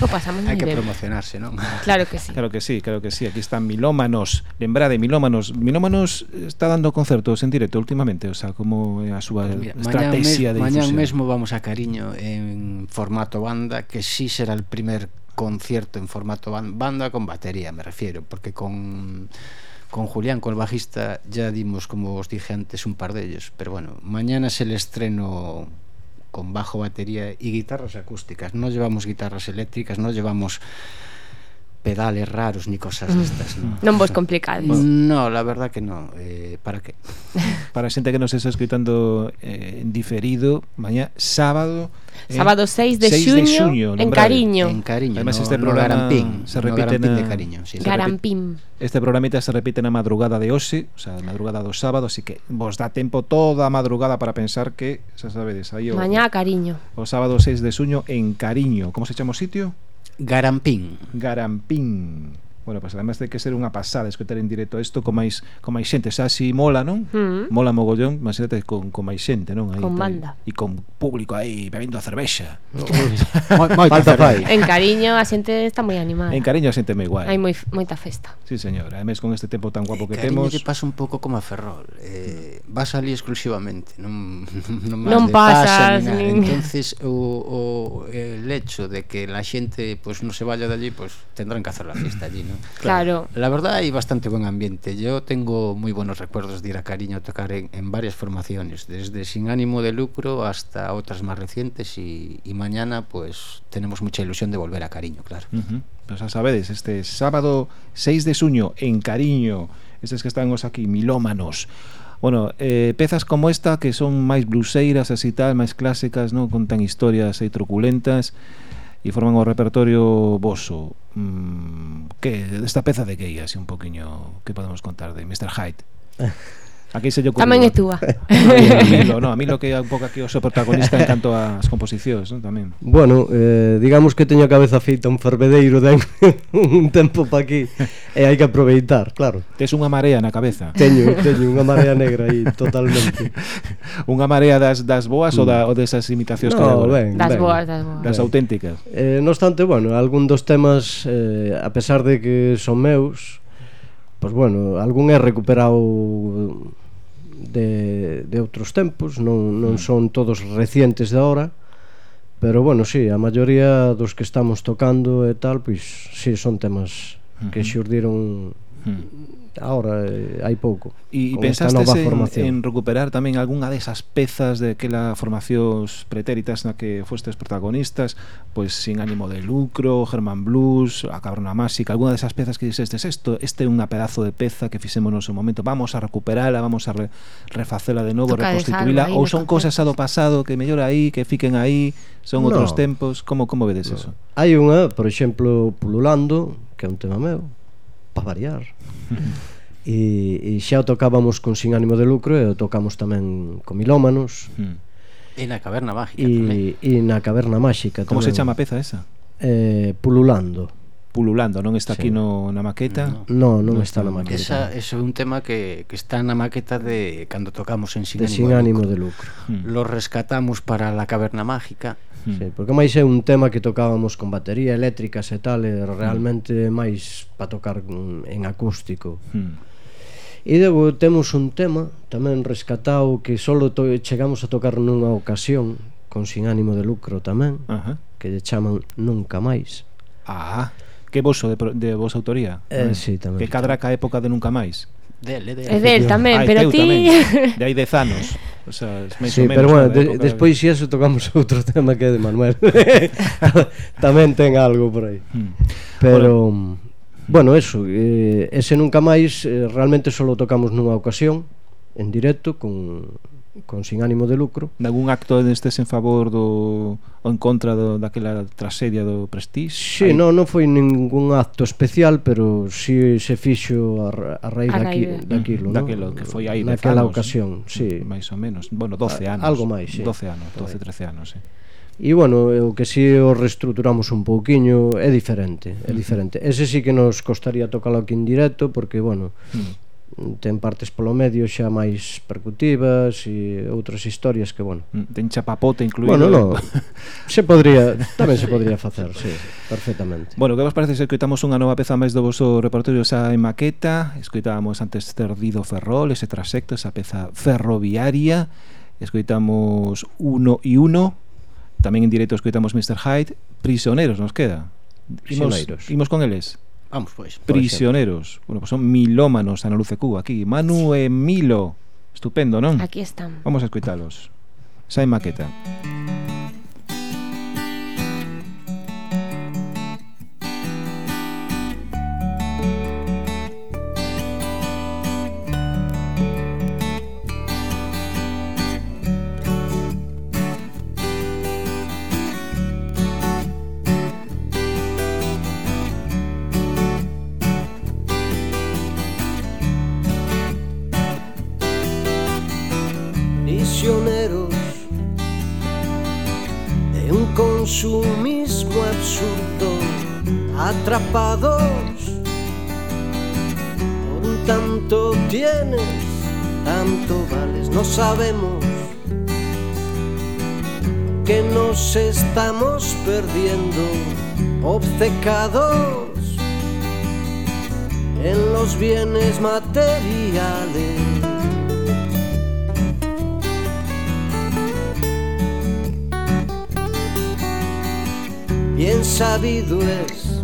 Lo pasamos moi que ben. promocionarse, non? Claro que sí. Claro que sí, claro que sí. Aquí están Milómanos. Lembrade, Milómanos. Milómanos está dando concertos en directo últimamente, o sea, como é a súa Mira, estrategia de mañán difusión. mesmo vamos a Cariño en formato banda, que sí será el primer concierto en formato banda con batería, me refiero, porque con con Julián, con el bajista, ya dimos, como os dije antes, un par de ellos. Pero bueno, mañana es el estreno con bajo, batería y guitarras acústicas. No llevamos guitarras eléctricas, no llevamos pedales raros ni cosas destas. Mm. Non, non vos complicades. No, la verdad que non. Eh, para que? *laughs* para a xente que nos está escritando eh, en diferido, mañá sábado eh, Sábado 6 de 6 xuño, de xuño en Cariño. En Cariño. Además no, este programa no Garampín, se repite no Garampín na, de Cariño, sí. Garampín. Este programita se repite na madrugada de hoxe, o sea, madrugada do sábado, así que vos dá tempo toda a madrugada para pensar que, xa sabedes, aí o Mañá Cariño. O sábado 6 de xuño en Cariño. Como se chama o sitio? Garampín. Garampín. Bueno, pues además de que ser unha pasada escoitar en directo isto con máis con máis xente, xa así mola, non? Mm. Mola mogollón, imagínate con, con máis xente, non? Aí, con banda. E con público aí bebendo a cervexa. *laughs* moi falta fai. En cariño a xente está moi animada. En cariño a xente moi guai. Hai moi moita festa. Sí, señora. Además con este tempo tan guapo que eh, cariño temos. Cariño pasa un pouco como a Ferrol. Eh, vas ali exclusivamente, non *laughs* non, non pasas, pasa, nin... entonces o, o el hecho de que la xente pues non se vaya de allí, pues tendrán que hacer la fiesta allí, non? Claro. La verdad hai bastante buen ambiente. Yo tengo muy buenos recuerdos de ir a Cariño a tocar en, en varias formaciones, desde Sin ánimo de lucro hasta otras más recientes y, y mañana pues tenemos mucha ilusión de volver a Cariño, claro. Uh -huh. Pues xa sabedes, este sábado 6 de suño en Cariño, estes que están os aquí milómanos. Bueno, eh, pezas como esta que son máis bluseiras así tal, máis clásicas, non, contan historias aí truculentas e forman o repertorio voso mm, que desta peza de que así un poquinho que podemos contar de Mr. Hyde *laughs* Aquí se lle Tamén estuva. a Milo, no, a Milo que é un pouco aquí o seu protagonista en canto ás composicións, non? Tamén. Bueno, eh, digamos que teño a cabeza feita un fervedeiro de *laughs* un tempo pa aquí e hai que aproveitar, claro. Tes unha marea na cabeza. Teño, teño unha marea negra aí totalmente. *laughs* unha marea das das boas mm. ou da ou desas imitacións no, que agora? Ben, das ben. boas, das boas. Das auténticas. Eh, no obstante, bueno, algún dos temas eh, a pesar de que son meus, Pois pues bueno, algún é recuperado de, de outros tempos, non, non son todos recientes de ahora, pero bueno, sí, a maioría dos que estamos tocando e tal, pois sí, son temas que xurdiron uh -huh ahora eh, hai pouco. E pensaste en, en recuperar tamén algunha desas pezas de que la formacións pretéritas na que fostes protagonistas, pois pues, sin ánimo de lucro, German Blues, a Cabrona Máxica, algunha desas pezas que dixestes esto, este é unha pedazo de peza que fixemos no seu momento, vamos a recuperala, vamos a re, refacela de novo, Toca reconstituíla, ou son cosas xa do pasado que mellor aí, que fiquen aí, son no. outros tempos, como como vedes no. eso? Hai unha, por exemplo, Pululando, que é un tema meu, para variar. *laughs* e, e xa o tocábamos con sin ánimo de lucro e o tocamos tamén con milómanos. Mm. E na caverna mágica e, tamén. E na caverna mágica tamén. Como se chama a peza esa? Eh, Pululando pululando, non está aquí sí. no, na maqueta? No, non, non está, está na maqueta. Esa, eso é un tema que, que está na maqueta de cando tocamos en Sin, de ánimo, sin de ánimo de lucro. De lucro. Mm. Lo rescatamos para la caverna mágica. Mm. Sí, porque máis é un tema que tocábamos con batería eléctricas e tal, e hmm. realmente mm. máis para tocar en acústico. Mm. E debo, temos un tema tamén rescatado que só chegamos a tocar nunha ocasión con sin ánimo de lucro tamén, Ajá. que lle chaman Nunca Máis. Ah que voso de, de vos autoría eh, sí, tamén, que cadra ca época de nunca máis Dele, dele. É del tamén, ah, Ai, pero ti... Tamén. *laughs* De hai dez anos. O sea, máis sí, menos, pero bueno, de, despois si eso tocamos *laughs* outro tema que é de Manuel. *laughs* tamén ten algo por aí. Hmm. Pero... Bueno, mm, Bueno, eso, eh, ese nunca máis eh, realmente só tocamos nunha ocasión en directo con con sin ánimo de lucro. Nalgún acto destes en favor do ou en contra do, daquela tragedia do Prestige? Si, sí, non, non foi ningún acto especial, pero si sí se fixo a, a raíz daqui, daquilo, mm, daquilo, no? que foi aí naquela anos, ocasión, si. Sí. Máis ou menos, bueno, 12 a, anos. Algo máis, sí. 12 anos, 12, 13 anos, sí. E bueno, o que si sí o reestruturamos un pouquiño é diferente, é diferente. Ese sí que nos costaría tocalo aquí en directo porque bueno, mm ten partes polo medio xa máis percutivas e outras historias que, bueno... Mm, ten chapapote incluído. Bueno, no, eh. *laughs* se podría, tamén se podría facer, sí, perfectamente. Bueno, que vos parece se que unha nova peza máis do vosso repertorio xa en maqueta, escoitábamos antes Cerdido Ferrol, ese trasecto, esa peza ferroviaria, escoitamos Uno y Uno, tamén en directo escoitamos Mr. Hyde, Prisioneros nos queda. Imos, Prisioneiros. imos con eles. Vamos, pues. Prisioneros. Bueno, pues son milómanos, Ana Luce Cuba, aquí. Manu Emilo. Estupendo, ¿no? Aquí están. Vamos a escucharlos. Sai Maqueta. Consumismo absurdo, atrapados tanto tienes, tanto vales, no sabemos que nos estamos perdiendo, obcecados en los bienes materiales. Bien sabido es,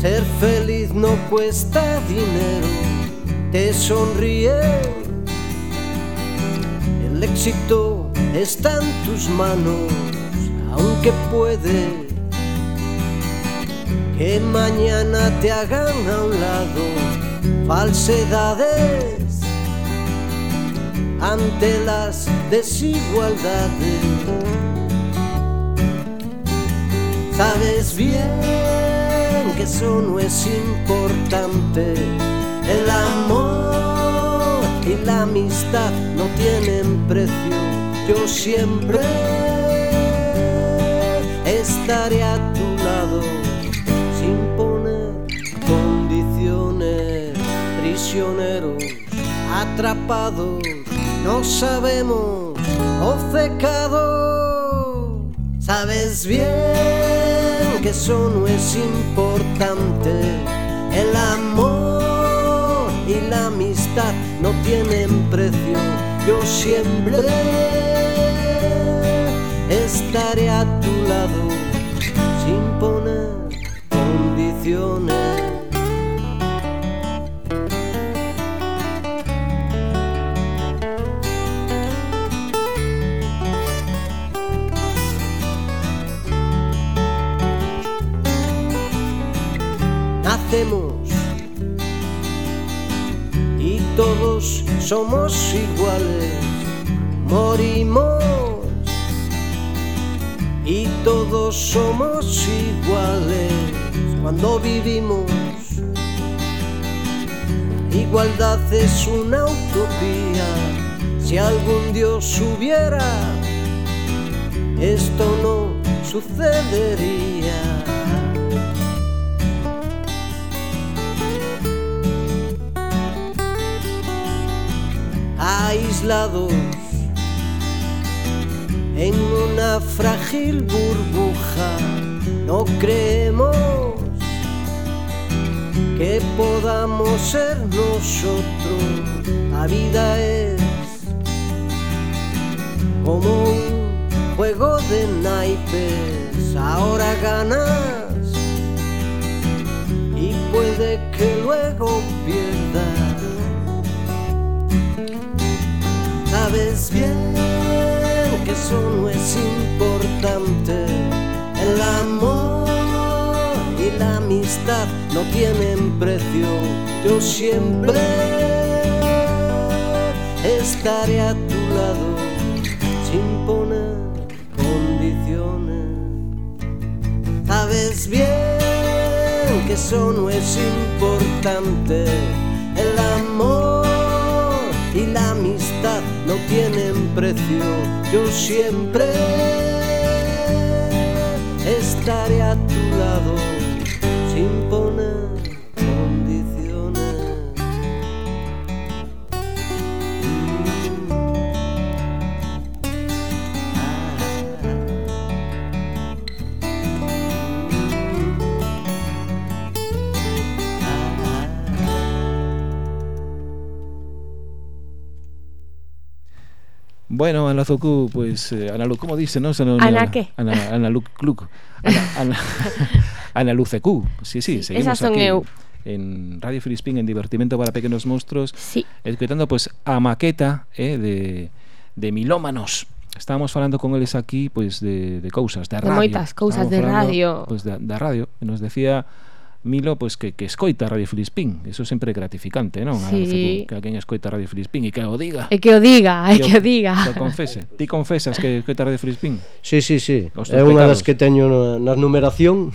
ser feliz no cuesta dinero, te sonríe. El éxito está en tus manos, aunque puede que mañana te hagan a un lado falsedades ante las desigualdades. Sabes bien que eso no es importante. El amor y la amistad no tienen precio. Yo siempre estaré a tu lado sin poner condiciones. Prisioneros atrapados, no sabemos, obcecados. Sabes bien que eso no es importante. El amor y la amistad no tienen precio. Yo siempre estaré a tu lado sin poner condiciones. Somos iguales. Morimos y todos somos iguales cuando vivimos. Igualdad es una utopía. Si algún Dios hubiera, esto no sucedería. Aislados en una frágil burbuja. No creemos que podamos ser nosotros. La vida es como un juego de naipes. Ahora ganas y puede que luego pierdas. Sabes bien que eso no es importante. El amor y la amistad no tienen precio. Yo siempre estaré a tu lado sin poner condiciones. Sabes bien que eso no es importante. El amor y la amistad no tienen precio. Yo siempre estaré a tu lado Bueno, Ana Zoku, pues eh, Ana Luz, ¿cómo dice? No? No, ¿Ana qué? Ana, Ana Luz Cluc. Ana, Ana, *laughs* Ana Lucecu. Sí, sí, sí, seguimos Esas son aquí eu. en Radio Filispín, en Divertimento para Pequenos Monstruos, sí. escutando pues a maqueta eh, de, de Milómanos. Estábamos falando con eles aquí pois pues, de, de cousas, de radio. De moitas cousas Estábamos de falando, radio. Pois pues, da, da radio. E nos decía Milo pois que, que escoita Radio Filispín. Eso sempre é gratificante, non? Sí. A, que, que alguén escoita Radio Filispín e que o diga. E que o diga, e que o diga. Que o confese. Ti confesas que escoita Radio Filispín? Sí, sí, sí. É unha das que teño na, na numeración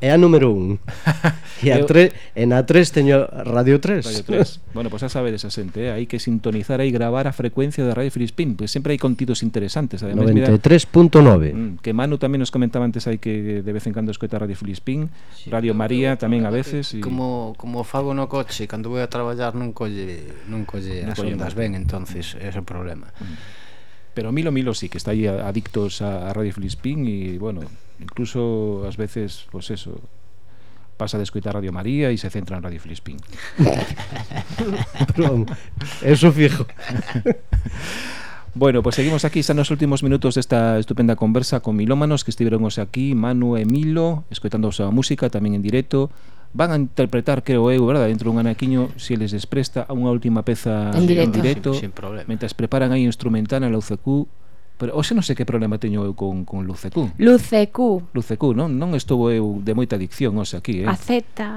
é a número 1. *laughs* E a 3, en a 3 teño Radio 3. Radio 3. *laughs* bueno, pois pues a sabedes a xente, eh? hai que sintonizar e gravar a frecuencia da Radio Filispín, pois pues sempre hai contidos interesantes, ademais 93.9. Mm, que Manu tamén nos comentaba antes Hai que de vez en cando escoita Radio Filispín, sí, Radio María tamén a veces y... como como fago no coche, cando vou a traballar non colle non colle, non colle as ondas ben, entonces ese é o problema. Mm. Pero Milo Milo sí que está aí a- adictos a, a Radio Filispín e bueno, incluso ás veces, pues eso, pasa de escoitar Radio María e se centra en Radio Filispín. *laughs* Pero, eso fijo. Bueno, pues seguimos aquí, están os últimos minutos desta estupenda conversa con milómanos que estiveron aquí, Manu e Milo, escoitando a súa música tamén en directo. van a interpretar, creo eu, verdad, dentro dun anaquiño se les despresta a unha última peza en directo, directo sin, sin problema. mentas preparan aí instrumental na UCQ Pero hoxe non sei que problema teño eu con, con Lucecu Lucecu Lucecu, non, non estuvo eu de moita adicción hoxe aquí eh? Acepta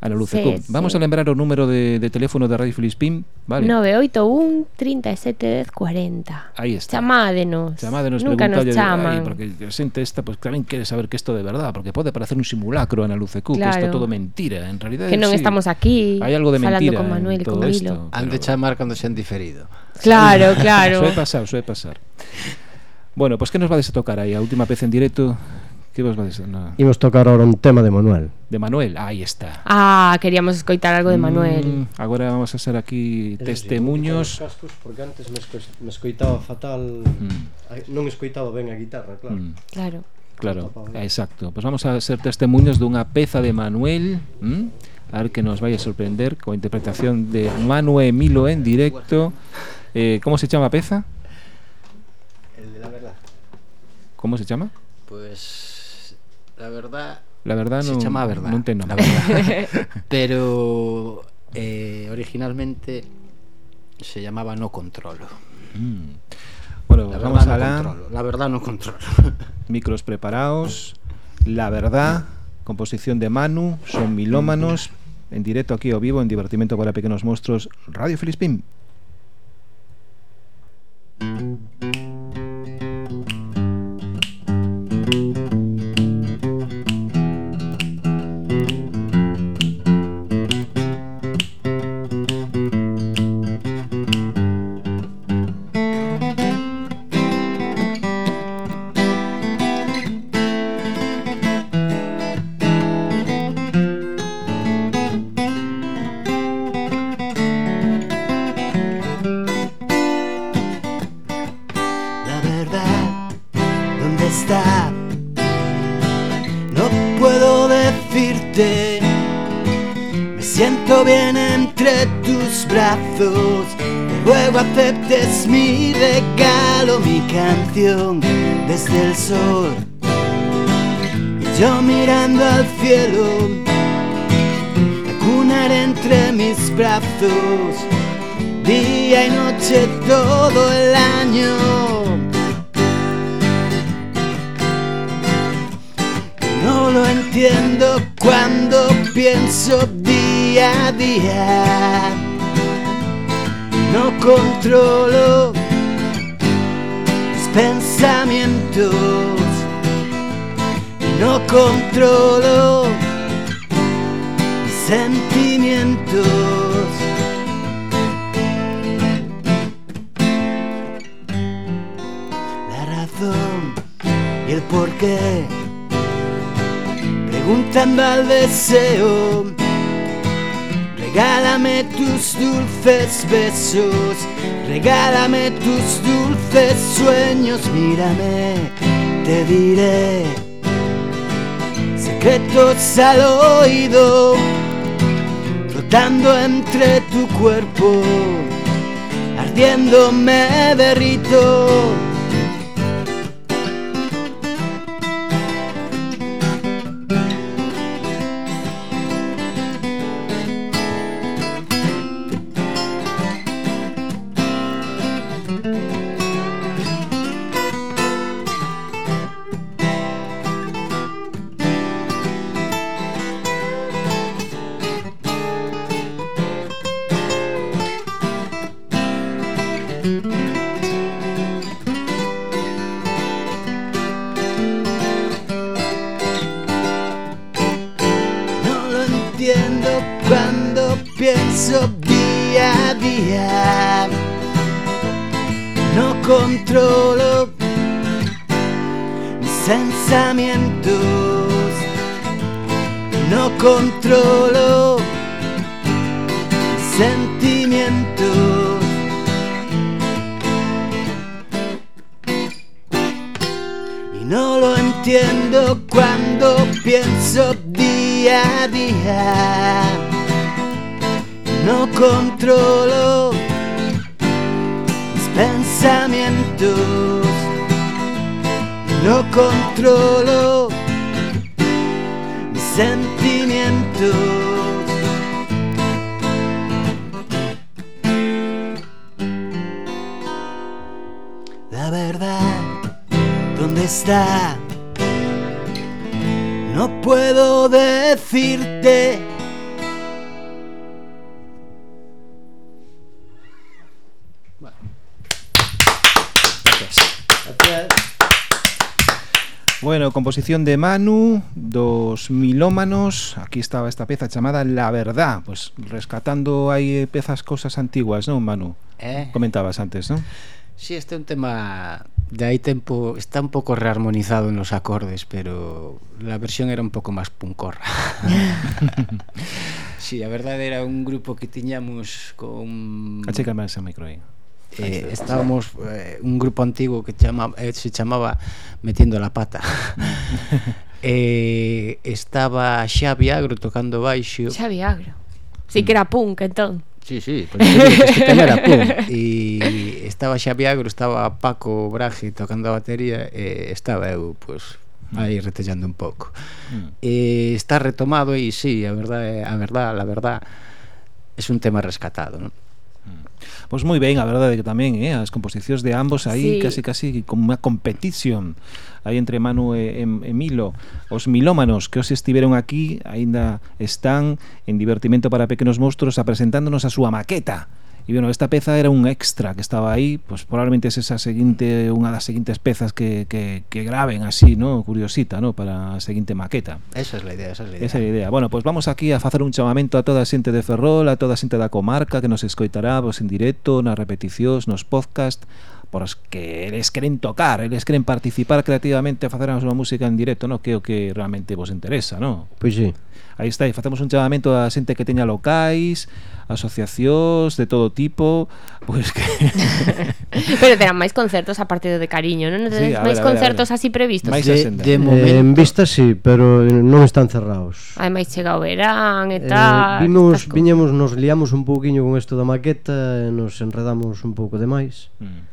Z, A la Lucecu. Sí, Vamos sí. a lembrar o número de, de teléfono de Radio Filispín, vale? 981 37 10 40. Aí está. Chamádenos. Chamádenos, Nunca nos chaman. "Ai, porque a xente esta pues tamén quere saber que isto de verdad, porque pode parecer un simulacro Ana Lucecu, que isto Claro. todo mentira, en realidade que non sí. estamos aquí Hai algo de mentira con Manuel todo con isto. Han de chamar cando xen diferido. Claro, *laughs* claro. Suele pasar, suele pasar. Bueno, pues que nos vades a tocar aí? A última pez en directo Que vos vades na... Imos tocar ahora un tema de Manuel. De Manuel, aí está. Ah, queríamos escoitar algo de mm, Manuel. Mm, agora vamos a ser aquí testemunhos. Cascos porque antes me, esco me escoitaba fatal, mm. non escoitaba ben a guitarra, claro. Mm. Claro. Claro, exacto. Pois pues vamos a ser testemunhos dunha peza de Manuel, ¿m? a ver que nos vai a sorprender coa interpretación de Manuel Milo en directo. Eh, como se chama a peza? El de la verdad. Como se chama? Pues la verdad La verdad se non, chama a verdad. La. *laughs* Pero eh, originalmente se llamaba No Controlo. Mm. Bueno, La vamos a no la verdad no controlo. *laughs* micros preparados. La verdad, composición de Manu, son milómanos, en directo aquí o vivo en Divertimento para Pequenos Monstruos, Radio Filispín. Que luego aceptes mi regalo, mi canción desde el sol. Y yo mirando al cielo, acunar entre mis brazos día y noche todo el año. No lo entiendo cuando pienso día a día. No controlo mis pensamientos. No controlo mis sentimientos. la razón y el porqué. Preguntando al deseo, regálame tus dulces besos, regálame tus dulces sueños, mírame, te diré secretos al oído, flotando entre tu cuerpo ardiendo me derrito. composición de Manu dos milómanos aquí estaba esta peza chamada La Verdad pues rescatando aí pezas cosas antiguas, non Manu? Eh? Comentabas antes, non? Sí, este é un tema de aí tempo está un pouco rearmonizado en los acordes, pero la versión era un pouco máis puncorra. *laughs* sí, a verdade era un grupo que tiñamos con Achécame ese micro aí eh, estábamos eh, un grupo antigo que chama, eh, se chamaba Metiendo la pata. *laughs* eh, estaba Xavi Agro tocando baixo. Xavi Agro. Si sí, que era punk entón. Sí, sí, pois pues, pois es que era punk. *laughs* E estaba Xavi Agro, estaba Paco Braje tocando a batería e estaba eu, pois, pues, aí retellando un pouco. Mm. E está retomado e sí, a verdade, a verdade, a verdade é un tema rescatado, non? Pois moi ben, a verdade que tamén, eh, as composicións de ambos aí sí. casi casi como unha competición aí entre Manu eh, e, e, e Milo. Os milómanos que os estiveron aquí aínda están en divertimento para pequenos monstruos apresentándonos a súa maqueta E bueno, esta peza era un extra que estaba aí, pois pues, probablemente é esa seguinte unha das seguintes pezas que, que, que graben así, no, curiosita, no, para a seguinte maqueta. Esa é es a idea, esa é es a idea. Esa é a idea. Bueno, pois pues vamos aquí a facer un chamamento a toda a xente de Ferrol, a toda a xente da comarca que nos escoitará vos en directo, nas repeticións, nos podcast, poras que eles queren tocar, eles queren participar creativamente a facer a súa música en directo, no? que é o que realmente vos interesa, no? Pois sí. Aí está, e facemos un chamamento a xente que teña locais, asociacións de todo tipo, pois que *laughs* Pero terán máis concertos a partir de cariño, non? Sí, máis ver, concertos así previstos. Máis de, de eh, momento. Eh, en vista sí, pero non están cerrados. Ademais chega o verán e eh, tal. Eh, vimos, viñemos, nos liamos un pouquiño con isto da maqueta, nos enredamos un pouco demais. Mm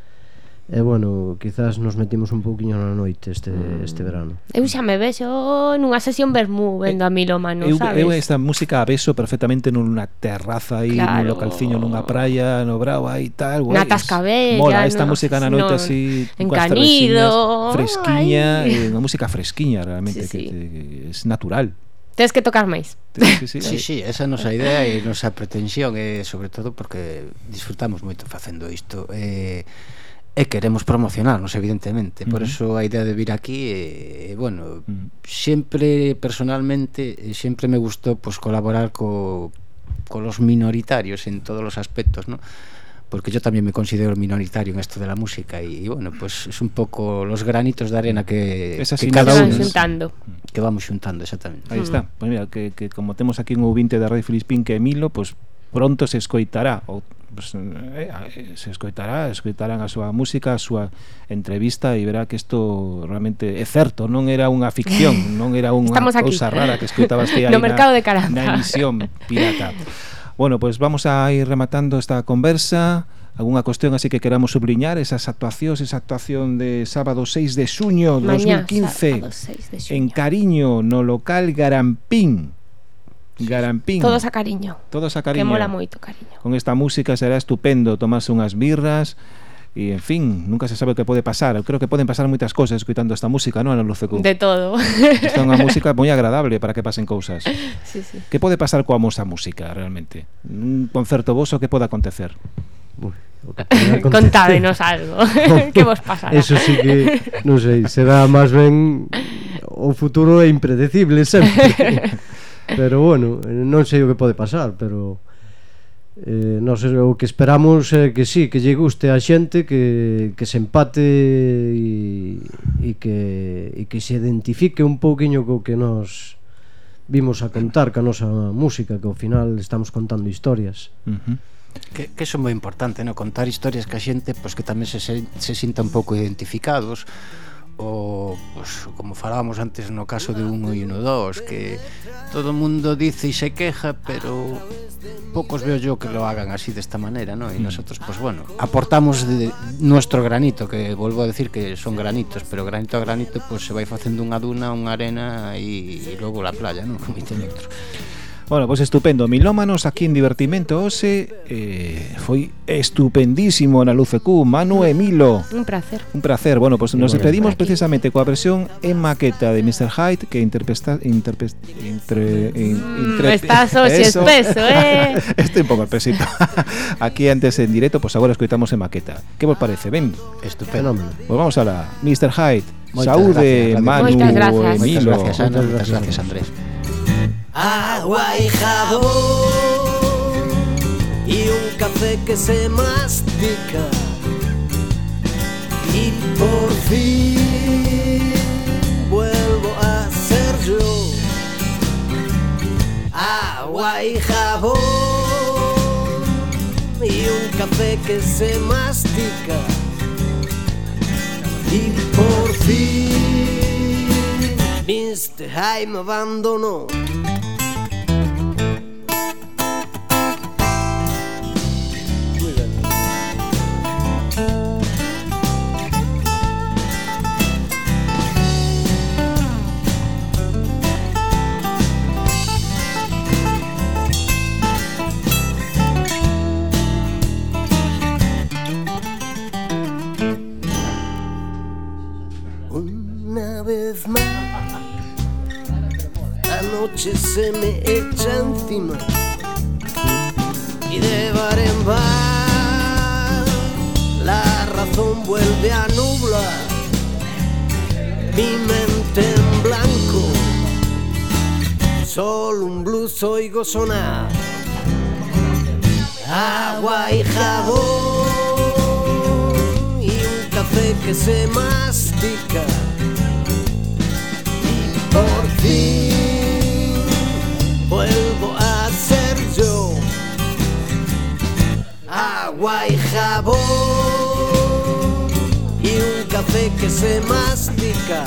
E bueno, quizás nos metimos un pouquiño na noite este este verano. Eu xa me vexo oh, nunha sesión vermú vendo a Milómano, eu, sabes? Eu esta música a vexo perfectamente nunha terraza aí, claro. nun localciño, nunha praia, no bravo aí tal, guai. Na Tascabella. Mola esta no, música na noite no, así, en Canido, fresquiña, eh, unha música fresquiña realmente sí, que, sí. que es natural. Tes que tocar máis. Sí, sí, *laughs* sí, sí, esa é a nosa idea e a nosa pretensión, é eh, sobre todo porque disfrutamos moito facendo isto. Eh, e queremos promocionarnos, evidentemente. Por uh -huh. eso a idea de vir aquí, eh, bueno, mm. uh -huh. sempre personalmente eh, sempre me gustou pues, colaborar co con los minoritarios en todos los aspectos, ¿no? Porque yo también me considero minoritario en esto de la música y, y bueno, pues es un poco los granitos de arena que, Esas que cada uno xuntando. que vamos xuntando exactamente. Aí está. Pois pues mira, que, que como temos aquí un ouvinte da Radio Filispín que é Milo, pois pues pronto se escoitará ou pues, eh, eh, se escoitará, escoitarán a súa música, a súa entrevista e verá que isto realmente é certo, non era unha ficción, *laughs* non era unha cousa rara que escoitabas ti *laughs* aí no mercado na, de Caranda. na emisión pirata. Bueno, pois pues vamos a ir rematando esta conversa algunha cuestión así que queramos subliñar esas actuacións, esa actuación de sábado 6 de xuño Mañá, 2015 6 de xuño. en Cariño, no local Garampín Garampín. Todos a cariño. Todos a cariño. Que mola moito, cariño. Con esta música será estupendo tomarse unhas birras e, en fin, nunca se sabe o que pode pasar. Eu creo que poden pasar moitas cousas escuitando esta música, non, Ana Lucecu? De todo. Esta é unha música moi agradable para que pasen cousas. *laughs* Sí, sí. Que pode pasar coa mosa música, realmente? Un concerto voso que pode acontecer? Ui, *laughs* Contádenos algo *laughs* Que vos pasará Eso sí que, non sei, será máis ben O futuro é impredecible sempre pero bueno, non sei o que pode pasar, pero eh, non sei, o que esperamos é que sí, que lle guste a xente, que, que se empate e, e, que, e que se identifique un pouquiño co que nos vimos a contar ca nosa música, que ao final estamos contando historias. Uh -huh. Que, que eso é moi importante, no? contar historias que a xente pois, que tamén se, se, se sinta un pouco identificados o pues, como falábamos antes no caso de 1 e 1 2 que todo o mundo dice e se queja pero pocos veo yo que lo hagan así de esta manera ¿no? y mm. nosotros pues bueno aportamos de nuestro granito que vuelvo a decir que son granitos pero granito a granito pues se vai facendo unha duna unha arena e, e logo la playa ¿no? como electro Bueno, pois pues estupendo. Milómanos aquí en Divertimento Ose eh, foi estupendísimo na LUCQ. Manu e Milo. Un placer. Un placer. Bueno, pues nos despedimos precisamente coa versión en maqueta de Mr. Hyde que interpreta interpre, entre, in, Mm, estás hoxe Eso. espeso, eh. *laughs* Estoy un pouco espesito. *laughs* Aquí antes en directo, pues agora escoitamos en maqueta. Que vos parece? Ben, estupendo pues vamos a la Mr. Hyde. Moitas Saúde, gracias, Manu Moitas gracias. e Moitas Milo. gracias Ana, Moitas moitas gracias. gracias Andrés agua y jabón y un café que se mastica. Y por fin vuelvo a ser yo. Agua y jabón y un café que se mastica. Y por fin Mr. Jaime abandonó noche se me echa encima y de bar en bar la razón vuelve a nublar mi mente en blanco. Solo un blues oigo sonar, agua y jabón y un café que se mastica. Y por fin Agua y jabón y un café que se mastica.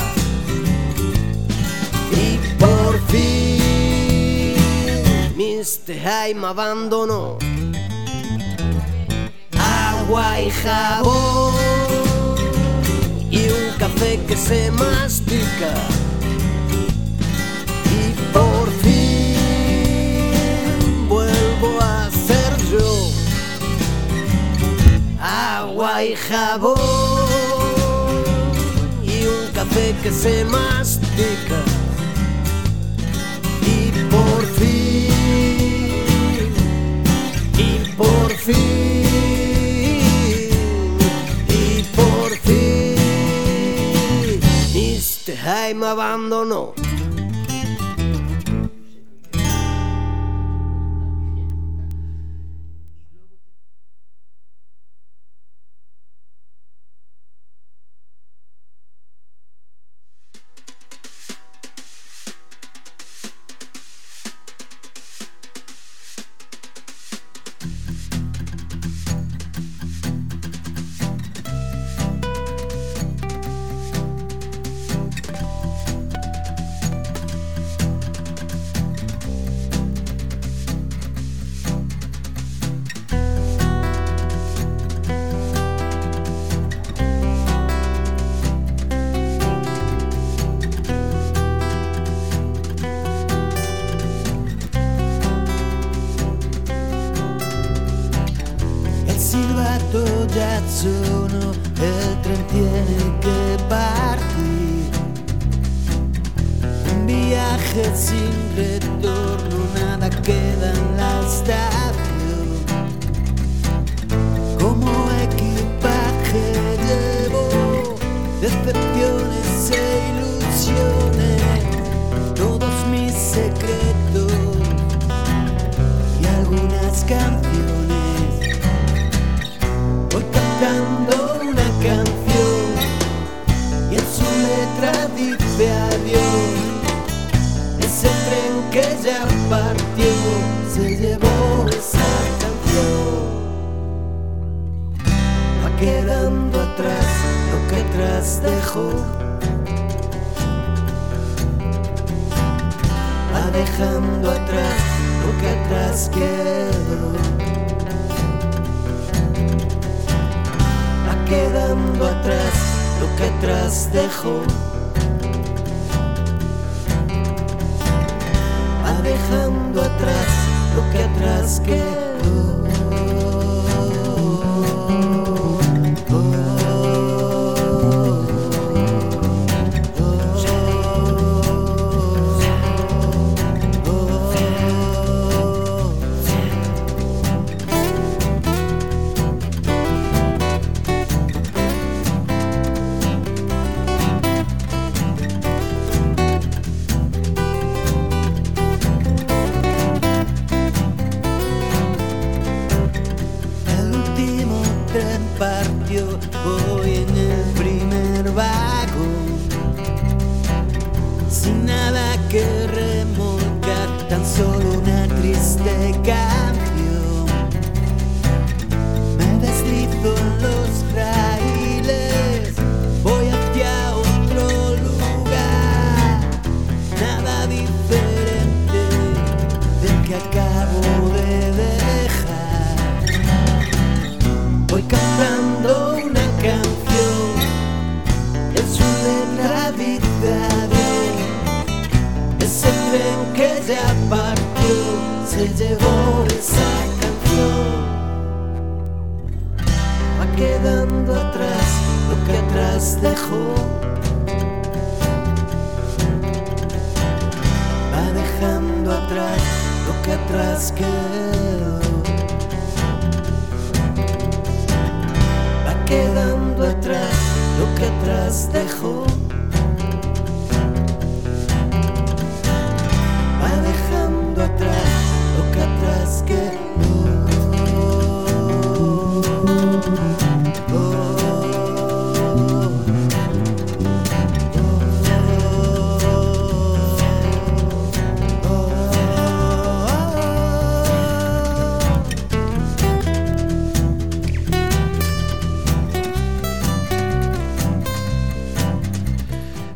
Y por fin Mr. Jaime abandonó agua y jabón y un café que se mastica. Agua y jabón y un café que se mastica. Y por fin, y por fin, y por fin, Mr. Jaime abandonó.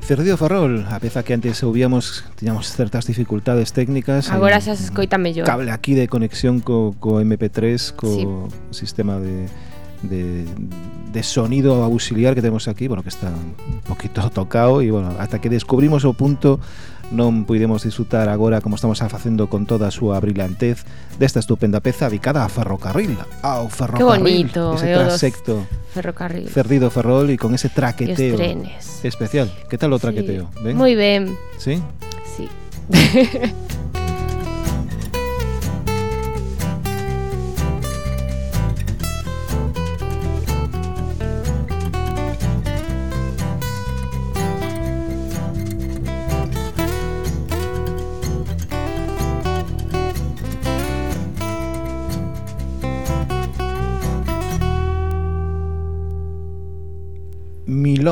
Cerdido Ferrol, a peza que antes ouvíamos tiñamos certas dificultades técnicas Agora xa se escoita mellor Cable aquí de conexión co, co MP3 co sí. sistema de, de, de sonido auxiliar que temos aquí Bueno, que está un poquito *laughs* tocado E bueno, hasta que descubrimos o punto non puidemos disfrutar agora como estamos a facendo con toda a súa brillantez desta estupenda peza dedicada a ferrocarril ao ferrocarril, que bonito, ese transecto ferrocarril. Cerdido Ferrol e con ese traqueteo. E os trenes. especial. ¿Qué tal lo traqueteo? Sí. Muy bien. ¿Sí? Sí. *laughs*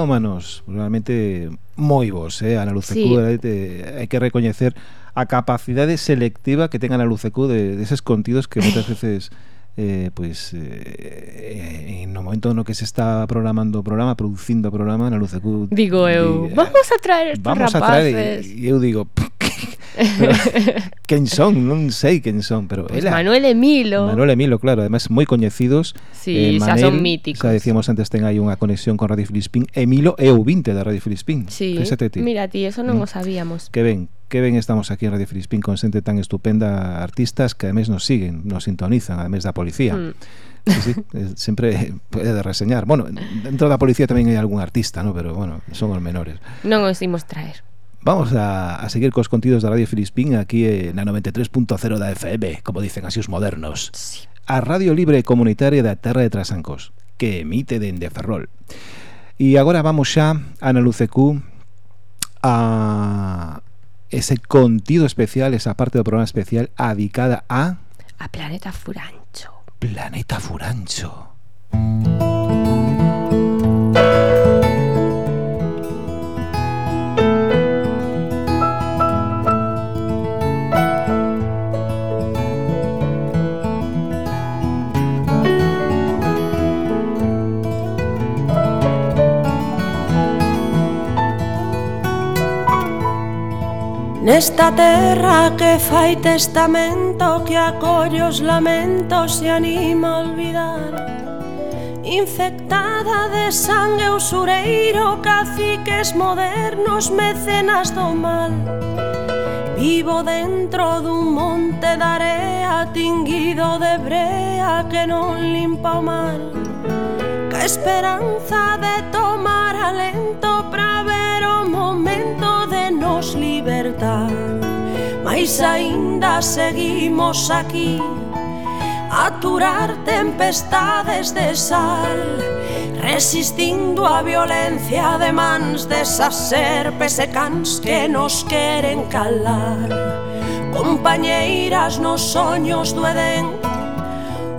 melómanos realmente moi vos, eh, Ana Lucecú, sí. eh, hai que recoñecer a capacidade selectiva que ten Ana Lucecú de, de eses contidos que moitas veces eh, pois pues, eh, no momento no que se está programando o programa, producindo o programa, Ana Lucecú digo eu, di, eh, vamos a traer estes vamos a traer, e eu digo, *laughs* quen son, non sei quen son, pero pues ela, Manuel Emilo. Manuel Emilo, claro, además moi coñecidos. Sí, eh, Manel, xa son míticos. Xa decíamos antes ten aí unha conexión con Radio Filispín. Emilo é o 20 da Radio Filispín. Sí. Fíxate ti. Mira ti, eso non mm. o sabíamos. Que ben, que ben estamos aquí en Radio Filispín con xente tan estupenda, artistas que además nos siguen, nos sintonizan, además da policía. Mm. Sí, sí, *laughs* eh, sempre pode reseñar. Bueno, dentro da policía tamén hai algún artista, ¿no? pero bueno, son os menores. Non os imos traer. Vamos a, a seguir cos contidos da Radio Filispín aquí eh, na 93.0 da FM, como dicen así os modernos. Sí. A Radio Libre Comunitaria da Terra de Trasancos, que emite dende Ferrol. E agora vamos xa, Ana Lucecu, a ese contido especial, esa parte do programa especial adicada a A Planeta Furancho. Planeta Furancho. Nesta terra que fai testamento Que acolle os lamentos e anima a olvidar. Infectada de sangue usureiro Caciques modernos, mecenas do mal. Vivo dentro dun monte de area tinguido de brea que non limpa o mal. Ca esperanza de tomar alento pra ver o momento de nos libertar. Mais aínda seguimos aquí aturar tempestades de sal Resistindo a violencia de mans desas serpes e cans que nos queren calar. Compañeiras nos soños do Edén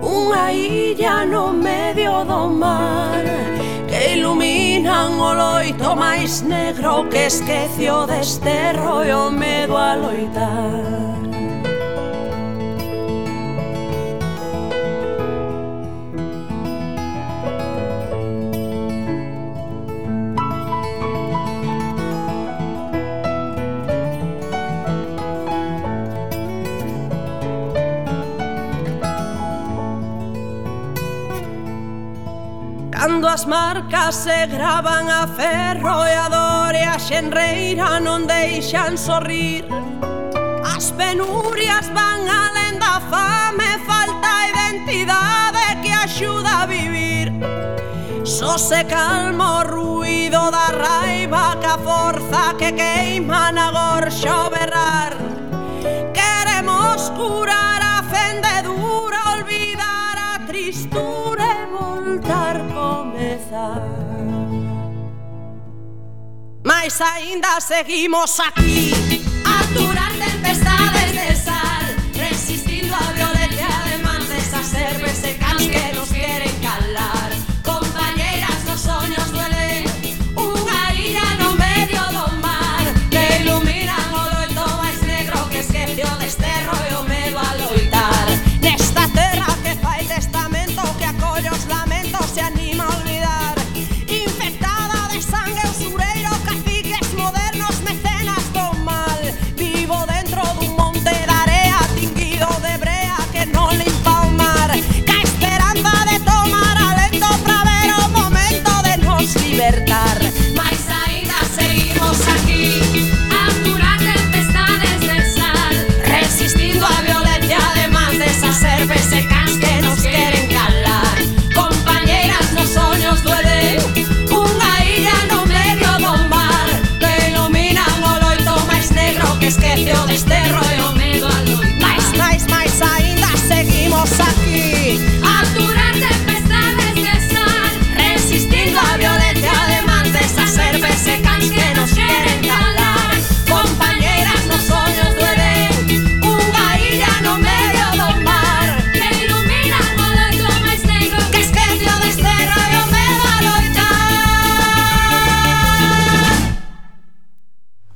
Unha illa no medio do mar Que iluminan o loito máis negro que esquecio e o medo a loitar Cando as marcas se gravan a ferro e a dor e a xenreira non deixan sorrir. As penurias van alén da fame, falta identidade que axuda a vivir. Só se calma o ruido da raiva que a forza que queima na gorxa o berrar. Queremos curar a fendedura, olvidar a tristura ainda seguimos aquí.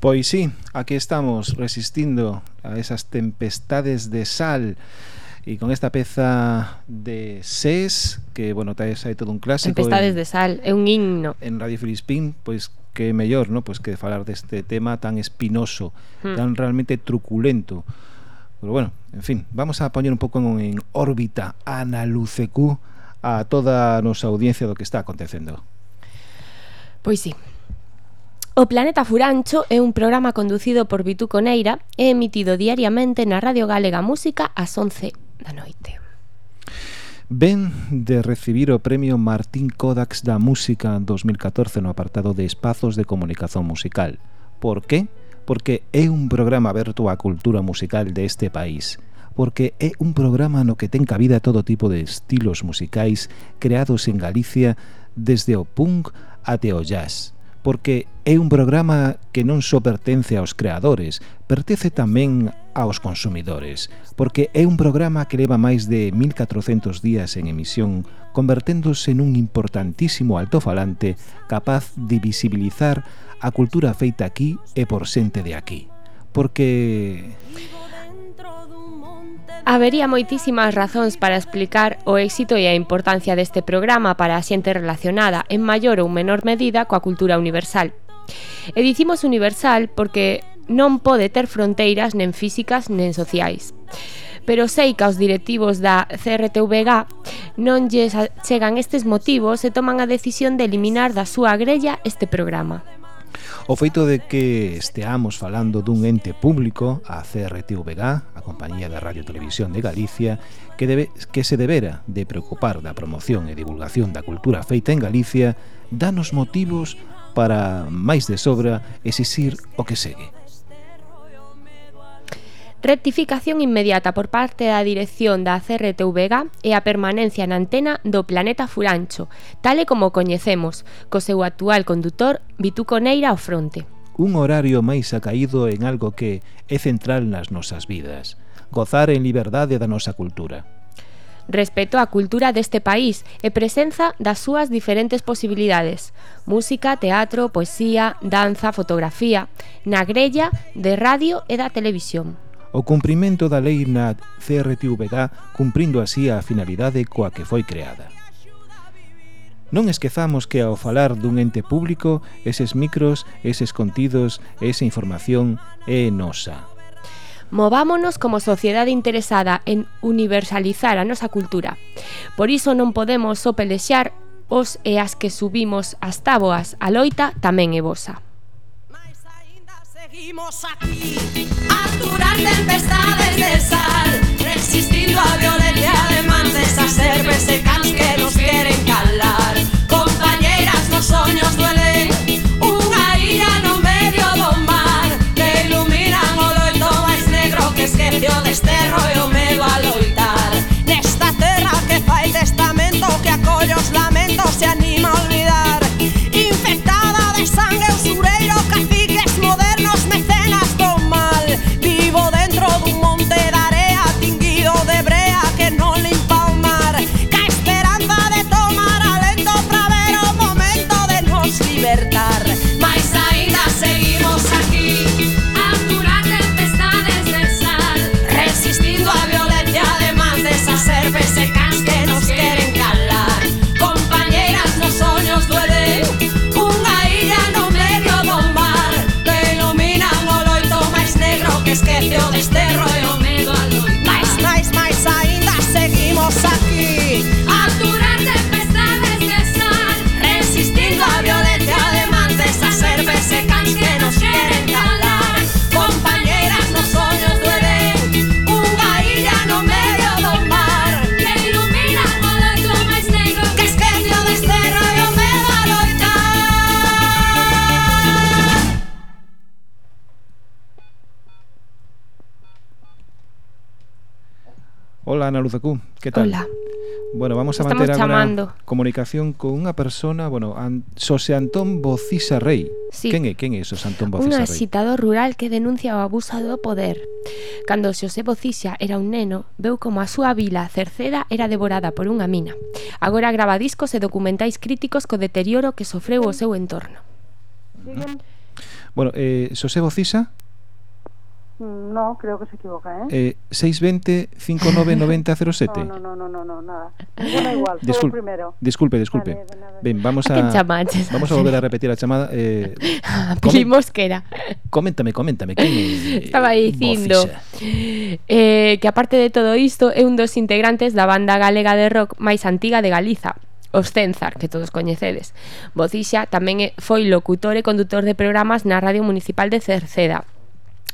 Pois sí, aquí estamos resistindo a esas tempestades de sal e con esta peza de SES que, bueno, traes aí todo un clásico Tempestades en, de sal, é un himno En Radio Filispín, pois que é mellor, no? pois que falar deste tema tan espinoso hmm. tan realmente truculento Pero bueno, en fin, vamos a poñer un pouco en, en órbita a Ana Lucecu a toda a nosa audiencia do que está acontecendo Pois sí O Planeta Furancho é un programa conducido por Bitú Coneira e emitido diariamente na Radio Galega Música ás 11 da noite. Ven de recibir o Premio Martín Kodax da Música 2014 no apartado de Espazos de Comunicación Musical. Por qué? Porque é un programa aberto á cultura musical deste país. Porque é un programa no que ten cabida todo tipo de estilos musicais creados en Galicia desde o punk até o jazz porque é un programa que non só pertence aos creadores, pertence tamén aos consumidores, porque é un programa que leva máis de 1400 días en emisión, converténdose nun importantísimo altofalante capaz de visibilizar a cultura feita aquí e por xente de aquí. Porque... Habería moitísimas razóns para explicar o éxito e a importancia deste programa para a xente relacionada en maior ou menor medida coa cultura universal. E dicimos universal porque non pode ter fronteiras nen físicas nen sociais. Pero sei que aos directivos da CRTVG non lles chegan estes motivos e toman a decisión de eliminar da súa grella este programa. O feito de que esteamos falando dun ente público, a CRTVG, a Compañía de Radio Televisión de Galicia, que, debe, que se debera de preocupar da promoción e divulgación da cultura feita en Galicia, danos motivos para, máis de sobra, exixir o que segue rectificación inmediata por parte da dirección da CRTVG e a permanencia na antena do planeta Furancho, tal e como o coñecemos, co seu actual condutor Vituco Neira ao fronte. Un horario máis acaído en algo que é central nas nosas vidas, gozar en liberdade da nosa cultura respeto á cultura deste país e presenza das súas diferentes posibilidades música, teatro, poesía, danza, fotografía na grella de radio e da televisión o cumprimento da lei na CRTVD cumprindo así a finalidade coa que foi creada. Non esquezamos que ao falar dun ente público, eses micros, eses contidos, esa información é nosa. Movámonos como sociedade interesada en universalizar a nosa cultura. Por iso non podemos só pelexar os e as que subimos as táboas, a loita tamén é vosa. Seguimos aquí, al durar tempestades de sal, resistiendo a violencia de mantes, a ser Ola, Ana Luzacú, que tal? Ola. Bueno, vamos a Estamos manter agora chamando. comunicación con unha persona, bueno, an, Xosé Antón Bocisa Rey. Sí. Quen é? Quen é Xosé Antón Bocisa Rey? Un agitador rural que denuncia o abuso do poder. Cando Xosé Bocisa era un neno, veu como a súa vila Cerceda era devorada por unha mina. Agora grava discos e documentais críticos co deterioro que sofreu o seu entorno. Bueno, eh, Xosé Bocisa Mm, no, creo que se equivoca, ¿eh? eh 620-599007. *laughs* no, no, no, no, no, nada. Ninguna igual, Discul primero. Disculpe, disculpe. Vale, ben, ben, vamos a, vamos a volver a repetir la chamada. Eh, *laughs* Pili Mosquera. Coméntame, coméntame. Que me, Estaba dicindo eh, que aparte de todo isto, é un dos integrantes da banda galega de rock máis antiga de Galiza, Os Cenzar, que todos coñecedes. Bocixa tamén foi locutor e condutor de programas na Radio Municipal de Cerceda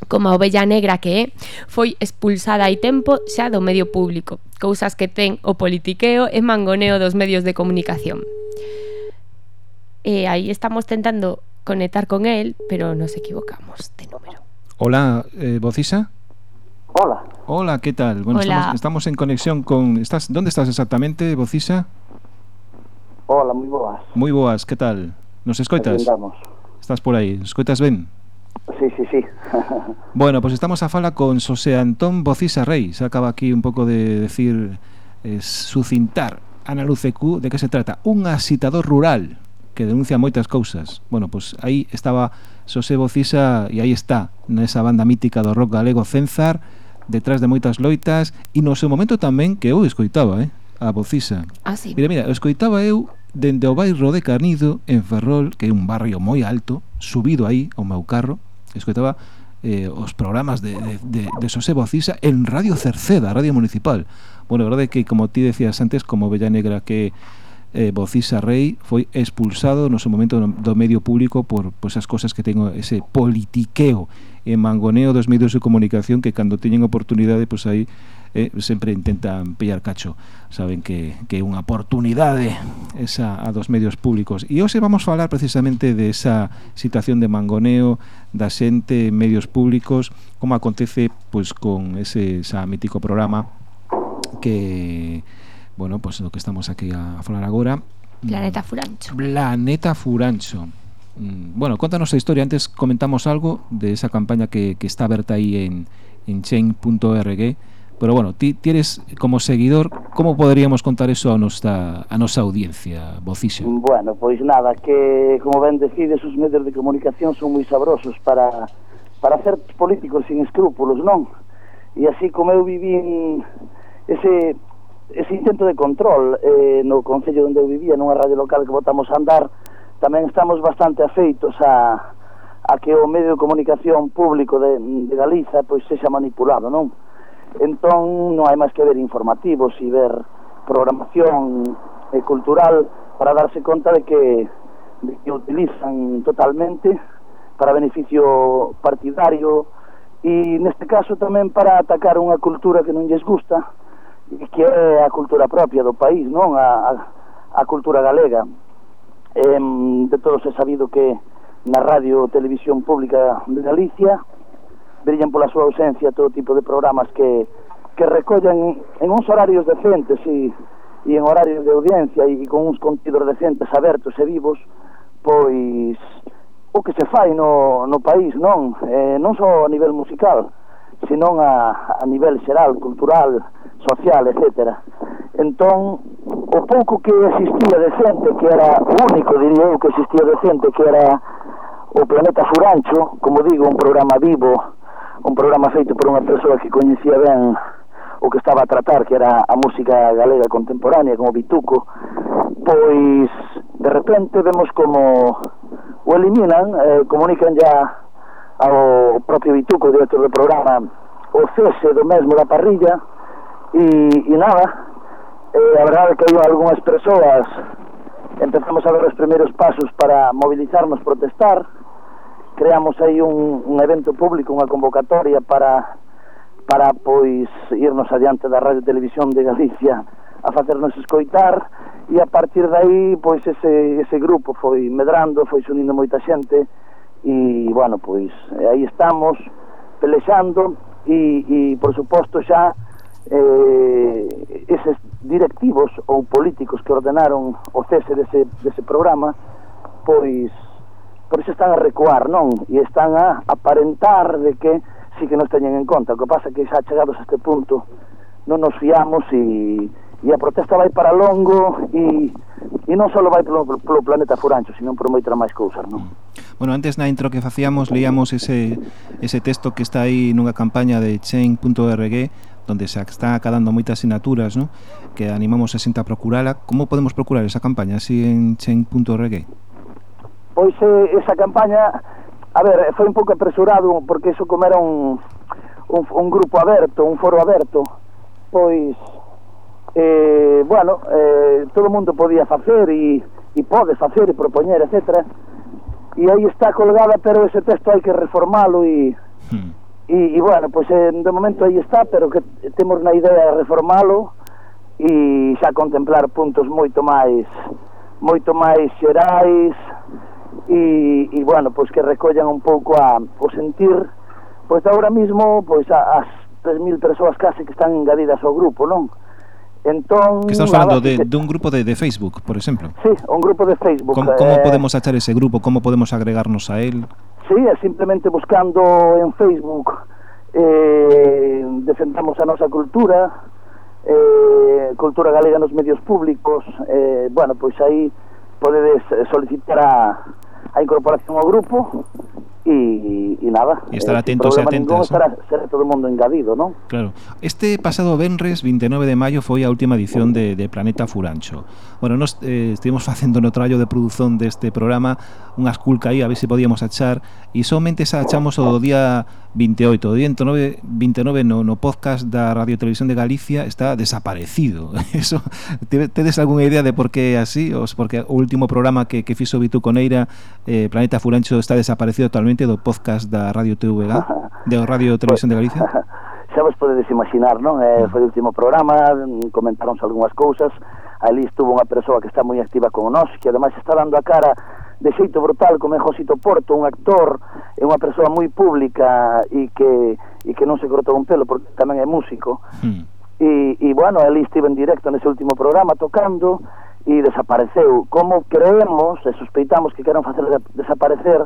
como a ovella negra que é, foi expulsada hai tempo xa do medio público, cousas que ten o politiqueo e mangoneo dos medios de comunicación. E aí estamos tentando conectar con el, pero nos equivocamos de número. Hola, eh, Bocisa. Hola. Hola, ¿qué tal? Bueno, Hola. Estamos, estamos, en conexión con... estás ¿Dónde estás exactamente, Bocisa? Hola, moi boas. Moi boas, que tal? Nos escoitas? Estás por aí, escoitas ben? Sí, sí, sí. *laughs* bueno, pois pues estamos a fala con Xosé Antón Bocisa Rey. Se acaba aquí un pouco de decir, eh, sucintar Ana Lucecu Q de que se trata. Un asitador rural que denuncia moitas cousas. Bueno, pois pues aí estaba Xosé Bocisa e aí está, nesa banda mítica do rock galego Cenzar, detrás de moitas loitas e no seu momento tamén que eu escoitaba, eh? A Bocisa. Ah, sí. Mira, mira, escoitaba eu dende o bairro de Canido, en Ferrol, que é un barrio moi alto, subido aí ao meu carro, escutaba eh, os programas de, de, de, de Xosé Bocisa en Radio Cerceda, Radio Municipal. Bueno, a verdade é que, como ti decías antes, como Bella Negra que eh, Bocisa Rey foi expulsado no seu momento do medio público por, por esas cosas que tengo ese politiqueo e mangoneo dos medios de comunicación que cando teñen oportunidade pois pues, aí eh, sempre intentan pillar cacho. Saben que, que é unha oportunidade esa a dos medios públicos. E hoxe vamos falar precisamente desa esa situación de mangoneo da xente en medios públicos como acontece pois con ese esa mítico programa que bueno, pois do que estamos aquí a, a falar agora. Planeta Furancho. Planeta Furancho. Mm, bueno, contanos a historia, antes comentamos algo de esa campaña que, que está aberta aí en, en chain.org Pero bueno, ti tienes como seguidor, como poderíamos contar eso a nosa, a nosa audiencia, Bocixa? Bueno, pois nada, que como ben decides, os medios de comunicación son moi sabrosos para, para ser políticos sin escrúpulos, non? E así como eu vivín ese, ese intento de control eh, no Concello onde eu vivía, nunha radio local que votamos a andar, tamén estamos bastante afeitos a, a que o medio de comunicación público de, de Galiza pois sexa manipulado, non? Entón non hai máis que ver informativos e ver programación e cultural para darse conta de que, de que utilizan totalmente para beneficio partidario e neste caso tamén para atacar unha cultura que non lles gusta e que é a cultura propia do país, non? A, a, a cultura galega. Eh, de todos é sabido que na radio televisión pública de Galicia brillan pola súa ausencia todo tipo de programas que, que recollen en uns horarios decentes e, e en horarios de audiencia e, con uns contidos decentes abertos e vivos pois o que se fai no, no país non eh, non só a nivel musical senón a, a nivel xeral, cultural, social, etc. Entón, o pouco que existía decente, que era único, diría eu, que existía decente, que era o Planeta Furancho, como digo, un programa vivo, un programa feito por unha persoa que coñecía ben o que estaba a tratar, que era a música galega contemporánea, como Bituco, pois de repente vemos como o eliminan, eh, comunican ya ao propio Bituco, director do programa, o cese do mesmo da parrilla, e, e nada, eh, a verdade que hai algunhas persoas empezamos a ver os primeiros pasos para movilizarnos, protestar, creamos aí un, un evento público, unha convocatoria para para pois irnos adiante da Radio Televisión de Galicia a facernos escoitar. E a partir de aí pois ese, ese grupo foi medrando, foi unindo moita xente. E bueno, pois aí estamos pelexando. E, e por suposto xa eh, eses directivos ou políticos que ordenaron o cese dese, dese programa pois por iso están a recuar, non? E están a aparentar de que sí que nos teñen en conta. O que pasa é que xa chegados a este punto non nos fiamos e, e a protesta vai para longo e, e non só vai polo, polo planeta Furancho, sino por moitas máis cousas, non? Bueno, antes na intro que facíamos leíamos ese, ese texto que está aí nunha campaña de chain.org donde se está acadando moitas asignaturas, ¿no? que animamos a xente a procurala. Como podemos procurar esa campaña así en chain.org? Pois eh, esa campaña, a ver, foi un pouco apresurado porque iso como era un, un, un grupo aberto, un foro aberto, pois eh, bueno, eh, todo o mundo podía facer e, e pode facer e propoñer, etc. E aí está colgada, pero ese texto hai que reformalo e hmm. E, e bueno, pois en, de momento aí está, pero que temos na idea de reformalo e xa contemplar puntos moito máis moito máis xerais e, e bueno, pois que recollan un pouco a, o sentir pois agora mismo pois a, as 3.000 persoas case que están engadidas ao grupo, non? Entón, que estás falando de, de dun grupo de, de Facebook, por exemplo Sí, un grupo de Facebook Como, como eh... podemos achar ese grupo? Como podemos agregarnos a él? Sí, é simplemente buscando en Facebook eh, Defendamos a nosa cultura eh, Cultura galega nos medios públicos eh, Bueno, pois aí podedes solicitar a, a incorporación ao grupo e, e nada. E estar eh, atentos e atentas. ¿eh? Estará, será todo o mundo engadido, non? Claro. Este pasado venres, 29 de maio, foi a última edición de, de Planeta Furancho. Bueno, nos eh, estivemos facendo no traballo de produción deste programa unha esculca aí, a ver se podíamos achar, e somente xa achamos o día 28, o día 29, 29 no, no podcast da Radio Televisión de Galicia está desaparecido. *laughs* Eso, tedes algunha idea de por que así? Os, porque o último programa que, que fixo Vitu Coneira, eh, Planeta Furancho, está desaparecido totalmente do podcast da Radio TVG, *laughs* da Radio Televisión de Galicia? *laughs* Xa vos podedes imaginar, non? Eh, mm. foi o último programa, comentaronse algunhas cousas, ali estuvo unha persoa que está moi activa con nós, que ademais está dando a cara de xeito brutal como é Josito Porto, un actor, é unha persoa moi pública e que, e que non se cortou un pelo porque tamén é músico. Mm. E, e bueno, ali estive en directo nese último programa tocando e desapareceu. Como creemos e sospeitamos que queron facer desaparecer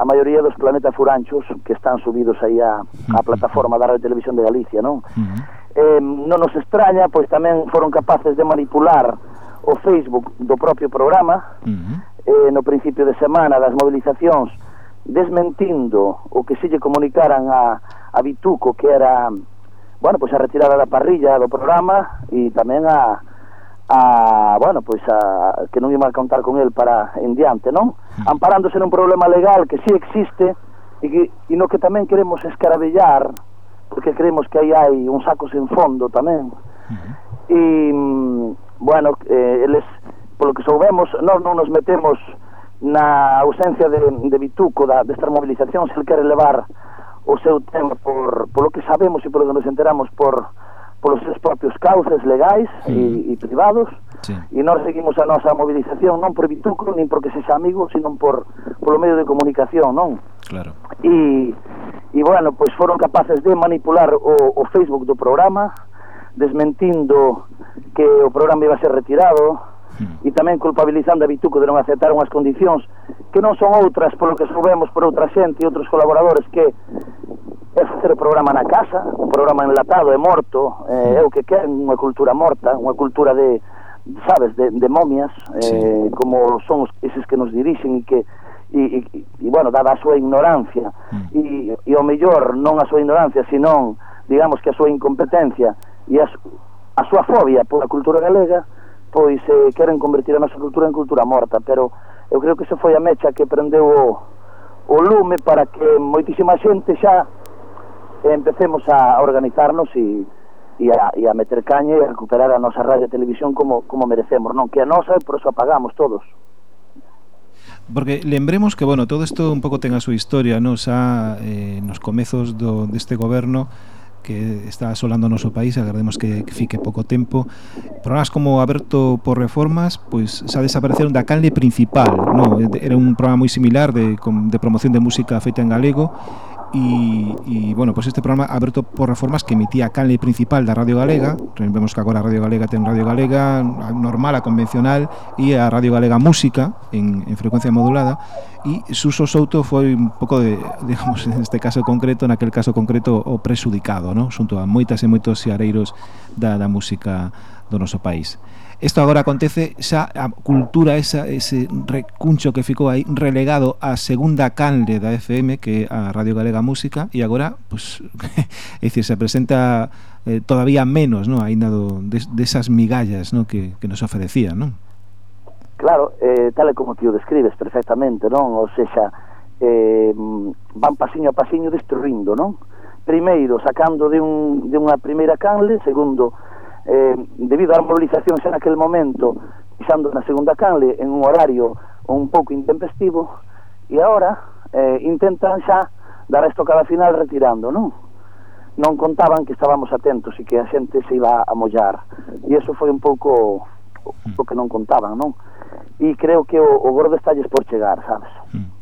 a maioría dos planetas furanchos que están subidos aí á, a plataforma da Radio Televisión de Galicia, non? Uh -huh. eh, non nos extraña, pois tamén foron capaces de manipular o Facebook do propio programa uh -huh. eh, no principio de semana das movilizacións desmentindo o que se lle comunicaran a, a Bituco que era bueno, pois a retirada da parrilla do programa e tamén a, a, bueno, pois a, que non imos contar con el para en diante, non? Mm. Amparándose nun problema legal que sí existe e, que, e no que tamén queremos escarabellar porque creemos que aí hai un saco sen fondo tamén. Mm. E, bueno, eh, eles, polo que soubemos, nós non nos metemos na ausencia de, de Bituco da, destas movilizacións, el quere levar o seu tema por, polo que sabemos e polo que nos enteramos por polos seus propios cauces legais sí. e, mm. e privados sí. e nós seguimos a nosa movilización non por vitucro, nin porque sexa amigo sino por, polo medio de comunicación non? Claro. e, e bueno, pois foron capaces de manipular o, o Facebook do programa desmentindo que o programa iba a ser retirado mm. e tamén culpabilizando a Bituco de non aceptar unhas condicións que non son outras polo que soubemos por outra xente e outros colaboradores que facer programa na casa, un programa enlatado e morto, eh, é o que queren unha cultura morta, unha cultura de, sabes, de, de momias, eh, sí. eh, como son os, eses que nos dirixen e que e, e, e bueno, dada a súa ignorancia mm. e, e o mellor non a súa ignorancia, senón digamos que a súa incompetencia e a, a súa fobia pola cultura galega, pois eh, queren convertir a nosa cultura en cultura morta, pero eu creo que se foi a mecha que prendeu o, o lume para que moitísima xente xa empecemos a organizarnos e e a, e a meter caña e a recuperar a nosa radio e televisión como, como merecemos, non? Que a nosa e por eso apagamos todos. Porque lembremos que, bueno, todo isto un pouco ten a súa historia, non? Xa eh, nos comezos do, deste goberno que está asolando o noso país, agardemos que, que fique pouco tempo. Programas como Aberto por Reformas, pois xa desapareceron da canle principal, non? era un programa moi similar de, de promoción de música feita en galego, E, e bueno, pois pues este programa aberto por reformas que emitía a canle principal da Radio Galega. Vemos que agora a Radio Galega ten Radio Galega a normal, a convencional E a Radio Galega Música en, en frecuencia modulada. E Suso Souto foi un pouco, de, *laughs* digamos, neste caso concreto Naquel caso concreto, o presudicado, non? Xunto a moitas e moitos xareiros da, da música do noso país. Isto agora acontece xa a cultura, esa, ese recuncho que ficou aí relegado á segunda canle da FM, que é a Radio Galega Música, e agora, pues, *laughs* é dicir, se presenta eh, todavía menos, ¿no? ainda do, de, desas migallas ¿no? que, que nos ofrecían, non? Claro, eh, tal e como ti o describes perfectamente, non? Ou sexa, eh, van pasiño a pasiño destruindo, non? Primeiro, sacando de, un, de unha primeira canle, segundo, eh, debido á movilización xa naquel momento pisando na segunda canle en un horario un pouco intempestivo e agora eh, intentan xa dar a estocada final retirando, non? Non contaban que estábamos atentos e que a xente se iba a mollar e eso foi un pouco o que non contaban, non? e creo que o, o gordo estalles por chegar, sabes? Mm.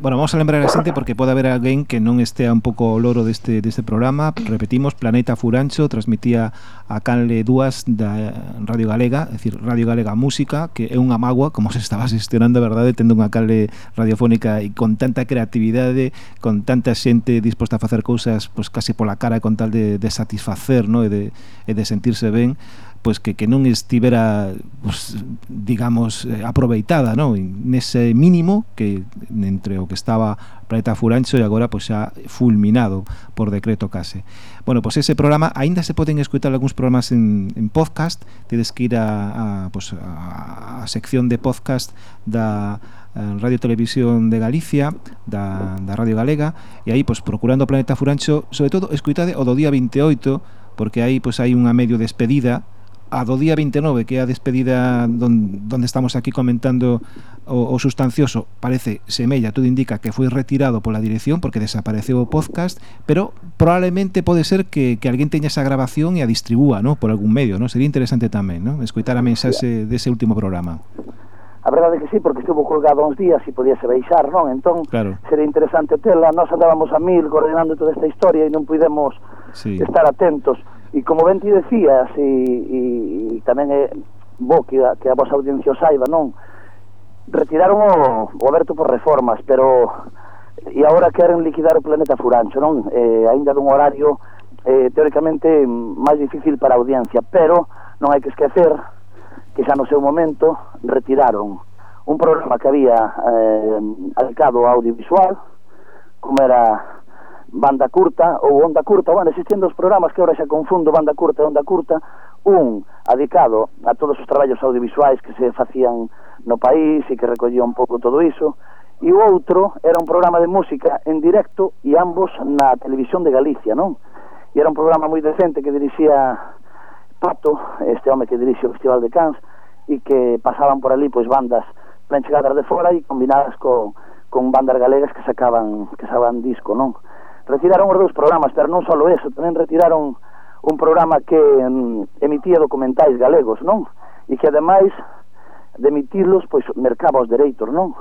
Bueno, vamos a lembrar a xente porque pode haber alguén que non estea un pouco o loro deste, deste programa Repetimos, Planeta Furancho transmitía a Canle 2 da Radio Galega É dicir, Radio Galega Música Que é unha magua, como se estaba gestionando, verdade Tendo unha canle radiofónica e con tanta creatividade Con tanta xente disposta a facer cousas pois, pues, casi pola cara Con tal de, de satisfacer no? e, de, e de sentirse ben pois que, que non estivera pues, digamos eh, aproveitada non? nese mínimo que entre o que estaba Planeta Furancho e agora pois, xa fulminado por decreto case bueno, pois ese programa aínda se poden escutar algúns programas en, en podcast tedes que ir a, a, pois, a, a sección de podcast da eh, Radio Televisión de Galicia da, da Radio Galega e aí pois procurando Planeta Furancho sobre todo escuitade o do día 28 porque aí pois hai unha medio despedida a do día 29, que é a despedida don, donde estamos aquí comentando o, o sustancioso, parece, semella, todo indica que foi retirado pola dirección porque desapareceu o podcast, pero probablemente pode ser que, que alguén teña esa grabación e a distribúa, ¿no? por algún medio, ¿no? Sería interesante tamén, ¿no? Escoitar a mensaxe dese último programa. A verdade que sí, porque estuvo colgado uns días e podíase baixar, non? Entón, claro. sería interesante tela. Nós andábamos a mil coordinando toda esta historia e non pudemos sí. estar atentos. E como ben ti decías, e, e, e tamén é bo que a, que a vosa audiencia saiba, non? Retiraron o, o aberto por reformas, pero e agora queren liquidar o planeta Furancho, non? Eh, ainda dun horario eh, teóricamente máis difícil para a audiencia, pero non hai que esquecer que xa no seu momento retiraron un programa que había eh, alcado audiovisual, como era banda curta ou onda curta, bueno, existindo os programas que agora xa confundo banda curta e onda curta, un adicado a todos os traballos audiovisuais que se facían no país e que recollía un pouco todo iso, e o outro era un programa de música en directo e ambos na televisión de Galicia, non? E era un programa moi decente que dirixía Pato, este home que dirixe o Festival de Cans, e que pasaban por ali pois bandas ben chegadas de fora e combinadas co, con bandas galegas que sacaban que sacaban disco, non? retiraron os dous programas, pero non só eso, tamén retiraron un programa que mm, emitía documentais galegos, non? E que ademais de emitirlos, pois mercaba os dereitos, non?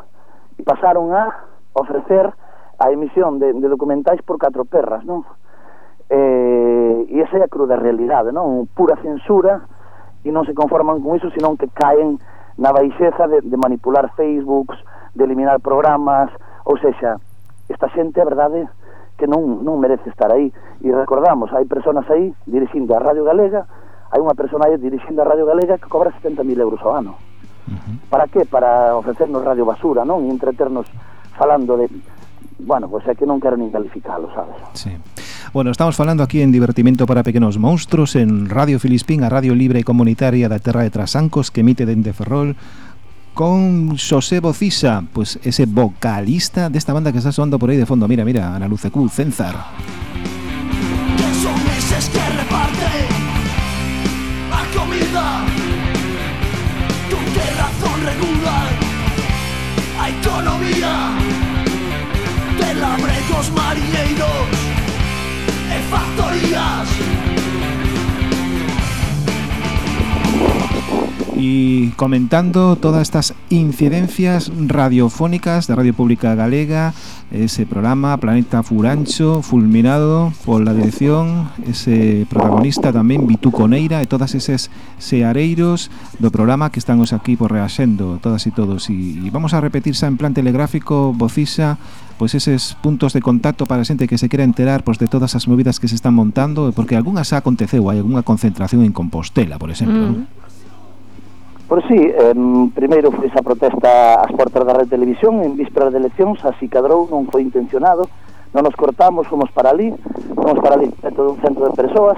E pasaron a ofrecer a emisión de, de documentais por catro perras, non? Eh, e esa é a cruda realidade, non? Pura censura e non se conforman con iso, senón que caen na baixeza de, de manipular Facebooks, de eliminar programas, ou sexa, esta xente, a verdade, que non, non merece estar aí. E recordamos, hai personas aí dirixindo a Radio Galega, hai unha persona aí dirixindo a Radio Galega que cobra 70.000 euros ao ano. Uh -huh. Para que? Para ofrecernos radio basura, non? E entreternos falando de... Bueno, pois pues é que non quero nin calificalo, sabes? Sí. Bueno, estamos falando aquí en Divertimento para Pequenos Monstros en Radio Filispín, a Radio Libre e Comunitaria da Terra de Trasancos que emite dende Ferrol con Xosé Bocisa, pues ese vocalista de esta banda que está sonando por aí de fondo. Mira, mira, Ana Lucecú, Cenzar. Son meses que reparte a comida Con qué razón regulan a economía De labregos mariñeiros factorías. y comentando todas estas incidencias radiofónicas de Radio Pública Galega, ese programa Planeta Furancho, fulminado por la dirección, ese protagonista tamén Vitu Coneira e todas eses seareiros do programa que estamos aquí por reaxendo, todas e todos. E, e vamos a repetirsa en plan telegráfico, vocisa, pois eses puntos de contacto para a xente que se quere enterar pois, de todas as movidas que se están montando, porque algunha xa aconteceu, hai algunha concentración en Compostela, por exemplo, mm. non? Por sí, eh, primeiro foi esa protesta ás portas da red televisión en vísperas de eleccións, así cadrou, non foi intencionado, non nos cortamos, fomos para ali, fomos para ali dentro dun centro de persoas,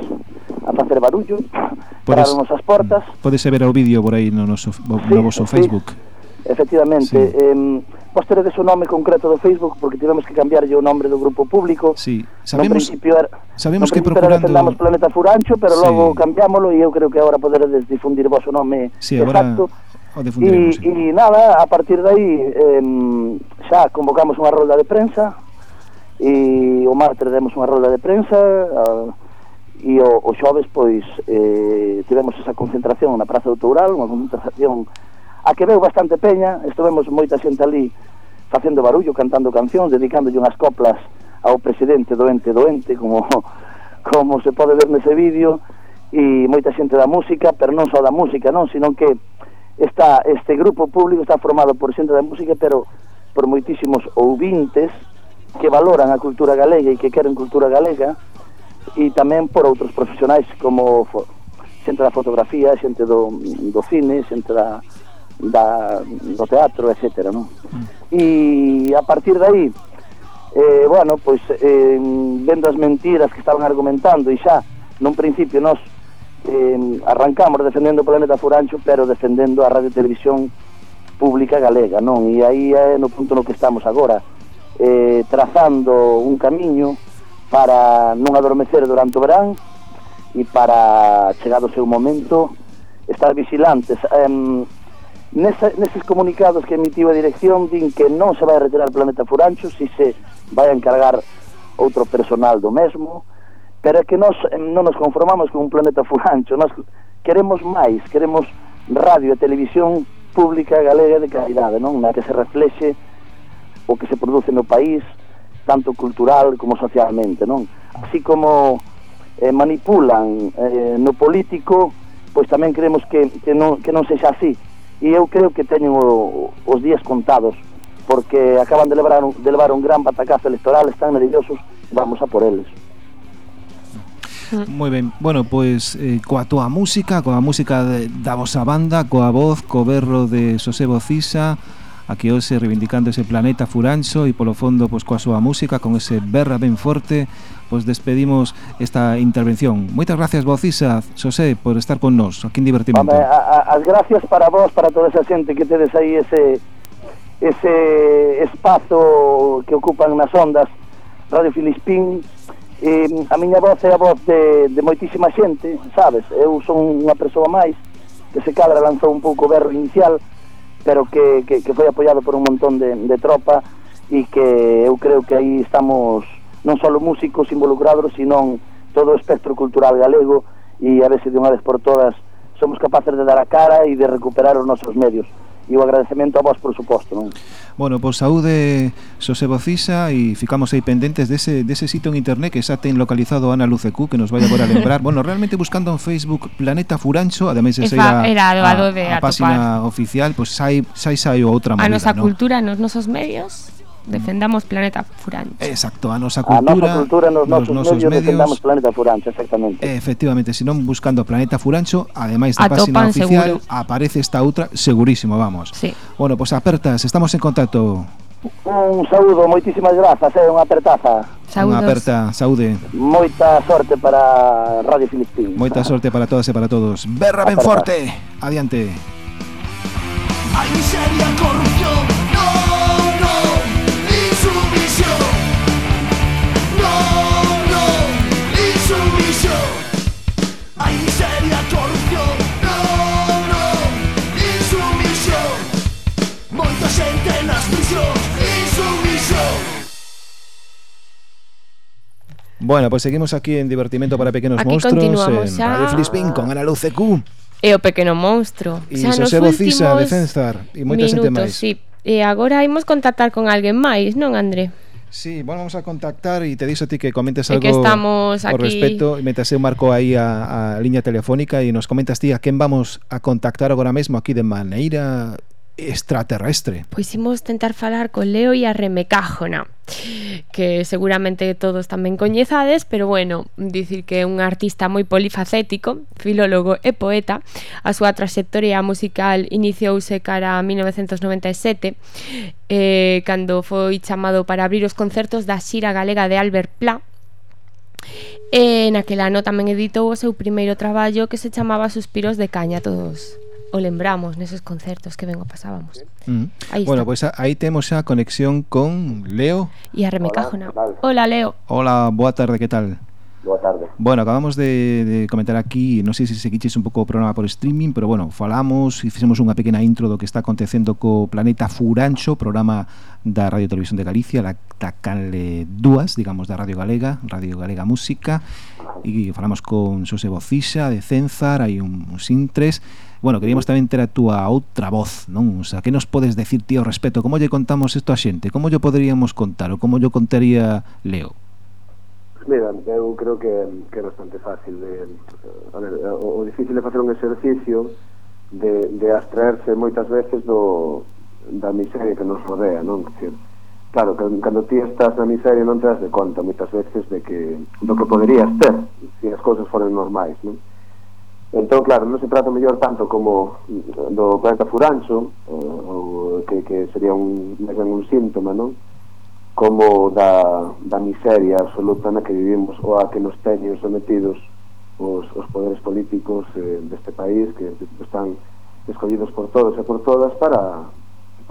a facer barullo, pararon as portas. Podese ver o vídeo por aí no noso no sí, vosso sí. Facebook. Efectivamente, sí. eh, vos teredes o nome concreto do Facebook porque tivemos que cambiarlle o nome do grupo público. Sí, sabemos, no principio era, sabemos no que procurando... Era Planeta Furancho, pero sí. logo cambiámolo e eu creo que agora poderedes difundir vos o nome sí, exacto. Agora... O e, sí. e nada, a partir de aí eh, xa convocamos unha rolda de prensa e o martes demos unha rolda de prensa a, e o, o xoves pois eh, tivemos esa concentración na Praza do Toural, unha concentración a que veu bastante peña, estuvemos moita xente ali facendo barullo, cantando cancións, dedicándolle unhas coplas ao presidente doente doente, como *laughs* como se pode ver nese vídeo, e moita xente da música, pero non só da música, non, sino que está este grupo público está formado por xente da música, pero por moitísimos ouvintes que valoran a cultura galega e que queren cultura galega, e tamén por outros profesionais como xente da fotografía, xente do, do cine, xente da, da, do teatro, etc. Non? E a partir de aí, eh, bueno, pois, eh, vendo as mentiras que estaban argumentando e xa, nun principio, nós eh, arrancamos defendendo o planeta Furancho, pero defendendo a radio televisión pública galega, non? E aí é no punto no que estamos agora, eh, trazando un camiño para non adormecer durante o verán e para, chegado o seu momento, estar vigilantes. Eh, Nesa, neses comunicados que emitiu a dirección din que non se vai retirar o Planeta Furancho si se vai a encargar outro personal do mesmo pero é que nós non nos conformamos con un Planeta Furancho nós queremos máis queremos radio e televisión pública galega de calidade non? Na que se reflexe o que se produce no país tanto cultural como socialmente non? Así como eh, manipulan eh, no político pois tamén creemos que, que, non, que non sexa así e eu creo que teñen o, os días contados porque acaban de levar, un, de levar un gran batacazo electoral, están nerviosos, vamos a por eles. Moi ben, bueno, pois eh, coa túa música, coa música de, da vosa banda, coa voz, co berro de Sosebo Cisa, aquí hoxe reivindicando ese planeta furanxo e polo fondo pois coa súa música, con ese berra ben forte, pois despedimos esta intervención. Moitas gracias, Bocisa, Xosé, por estar con nós, aquí en Divertimento. Vale, a, a, as gracias para vos, para toda esa xente que tedes aí ese ese espazo que ocupan nas ondas Radio Filispín e a miña voz é a voz de, de moitísima xente, sabes? Eu son unha persoa máis que se cadra lanzou un pouco berro inicial pero que, que, que foi apoiado por un montón de, de tropa e que eu creo que aí estamos non só músicos involucrados, sino todo o espectro cultural galego e a veces de unha vez por todas somos capaces de dar a cara e de recuperar os nosos medios e o agradecemento a vos, por suposto, non? Bueno, pois saúde Xosé Bocisa e ficamos aí pendentes dese, dese sitio en internet que xa ten localizado Ana Lucecu, que nos vai agora a lembrar. *laughs* bueno, realmente buscando en Facebook Planeta Furancho, ademais esa era, era a, a, a, a página oficial, pois pues, sai, sai, sai outra movida, A nosa ¿no? cultura nos nosos medios defendamos Planeta Furancha. Exacto, a nosa cultura, a nosa cultura nos nos nosos medios, medios defendamos Planeta Furancha, exactamente. Eh, efectivamente, senón buscando Planeta Furancho, ademais da página oficial, seguro. aparece esta outra, segurísimo, vamos. Sí. Bueno, pois pues apertas, estamos en contacto. Un saúdo, moitísimas grazas, eh, unha apertaza. Saúdos. Unha aperta, saúde. Moita sorte para Radio Filipín. Moita sorte para todas e para todos. Berra ben forte. Adiante. Hai miseria corrupción. Bueno, pues seguimos aquí en Divertimento para Pequenos aquí Monstruos continuamos en xa... Radio Flispín con Ana Luz CQ E o Pequeno Monstro E xa Sosebo Cisa de E moita minutos, xente máis sí. E agora imos contactar con alguén máis, non André? Sí, bueno, vamos a contactar e te dixo ti que comentes algo que estamos aquí... por respecto Metas eu marco aí a, a liña telefónica e nos comentas ti a quen vamos a contactar agora mesmo aquí de maneira extraterrestre. Pois imos tentar falar con Leo e a Remecájona que seguramente todos tamén coñezades, pero bueno, dicir que é un artista moi polifacético, filólogo e poeta. A súa trayectoria musical iniciouse cara a 1997, eh, cando foi chamado para abrir os concertos da xira galega de Albert Pla, E naquela ano tamén editou o seu primeiro traballo que se chamaba Suspiros de Caña Todos o lembramos neses concertos que ben o pasábamos. Mm. Aí bueno, pois pues, aí temos a conexión con Leo e a Remecájona. Hola, Leo. Hola, boa tarde, que tal? Boa tarde. Bueno, acabamos de, de comentar aquí, non sei se seguiches un pouco o programa por streaming, pero bueno, falamos e fixemos unha pequena intro do que está acontecendo co Planeta Furancho, programa da Radio Televisión de Galicia, la Tacale 2, digamos, da Radio Galega, Radio Galega Música, e falamos con Xosé Bocixa de Cenzar, hai un, un Sintres, Bueno, queríamos tamén ter a túa outra voz, non? O sea, que nos podes decir, tío, respecto? Como lle contamos isto a xente? Como lle poderíamos contar? Ou como lle contaría Leo? Mira, eu creo que, que é bastante fácil de, a ver, o, o difícil é facer un exercicio de, de abstraerse moitas veces do, da miseria que nos rodea, non? Que, claro, que, cando ti estás na miseria non te das de conta moitas veces de que do que poderías ter se as cousas foren normais, non? Entón, claro, non se trata mellor tanto como do planeta furancho, o, eh, o, que, que sería un, un síntoma, non? Como da, da miseria absoluta na que vivimos ou a que nos teñen sometidos os, os poderes políticos eh, deste país que están escollidos por todos e por todas para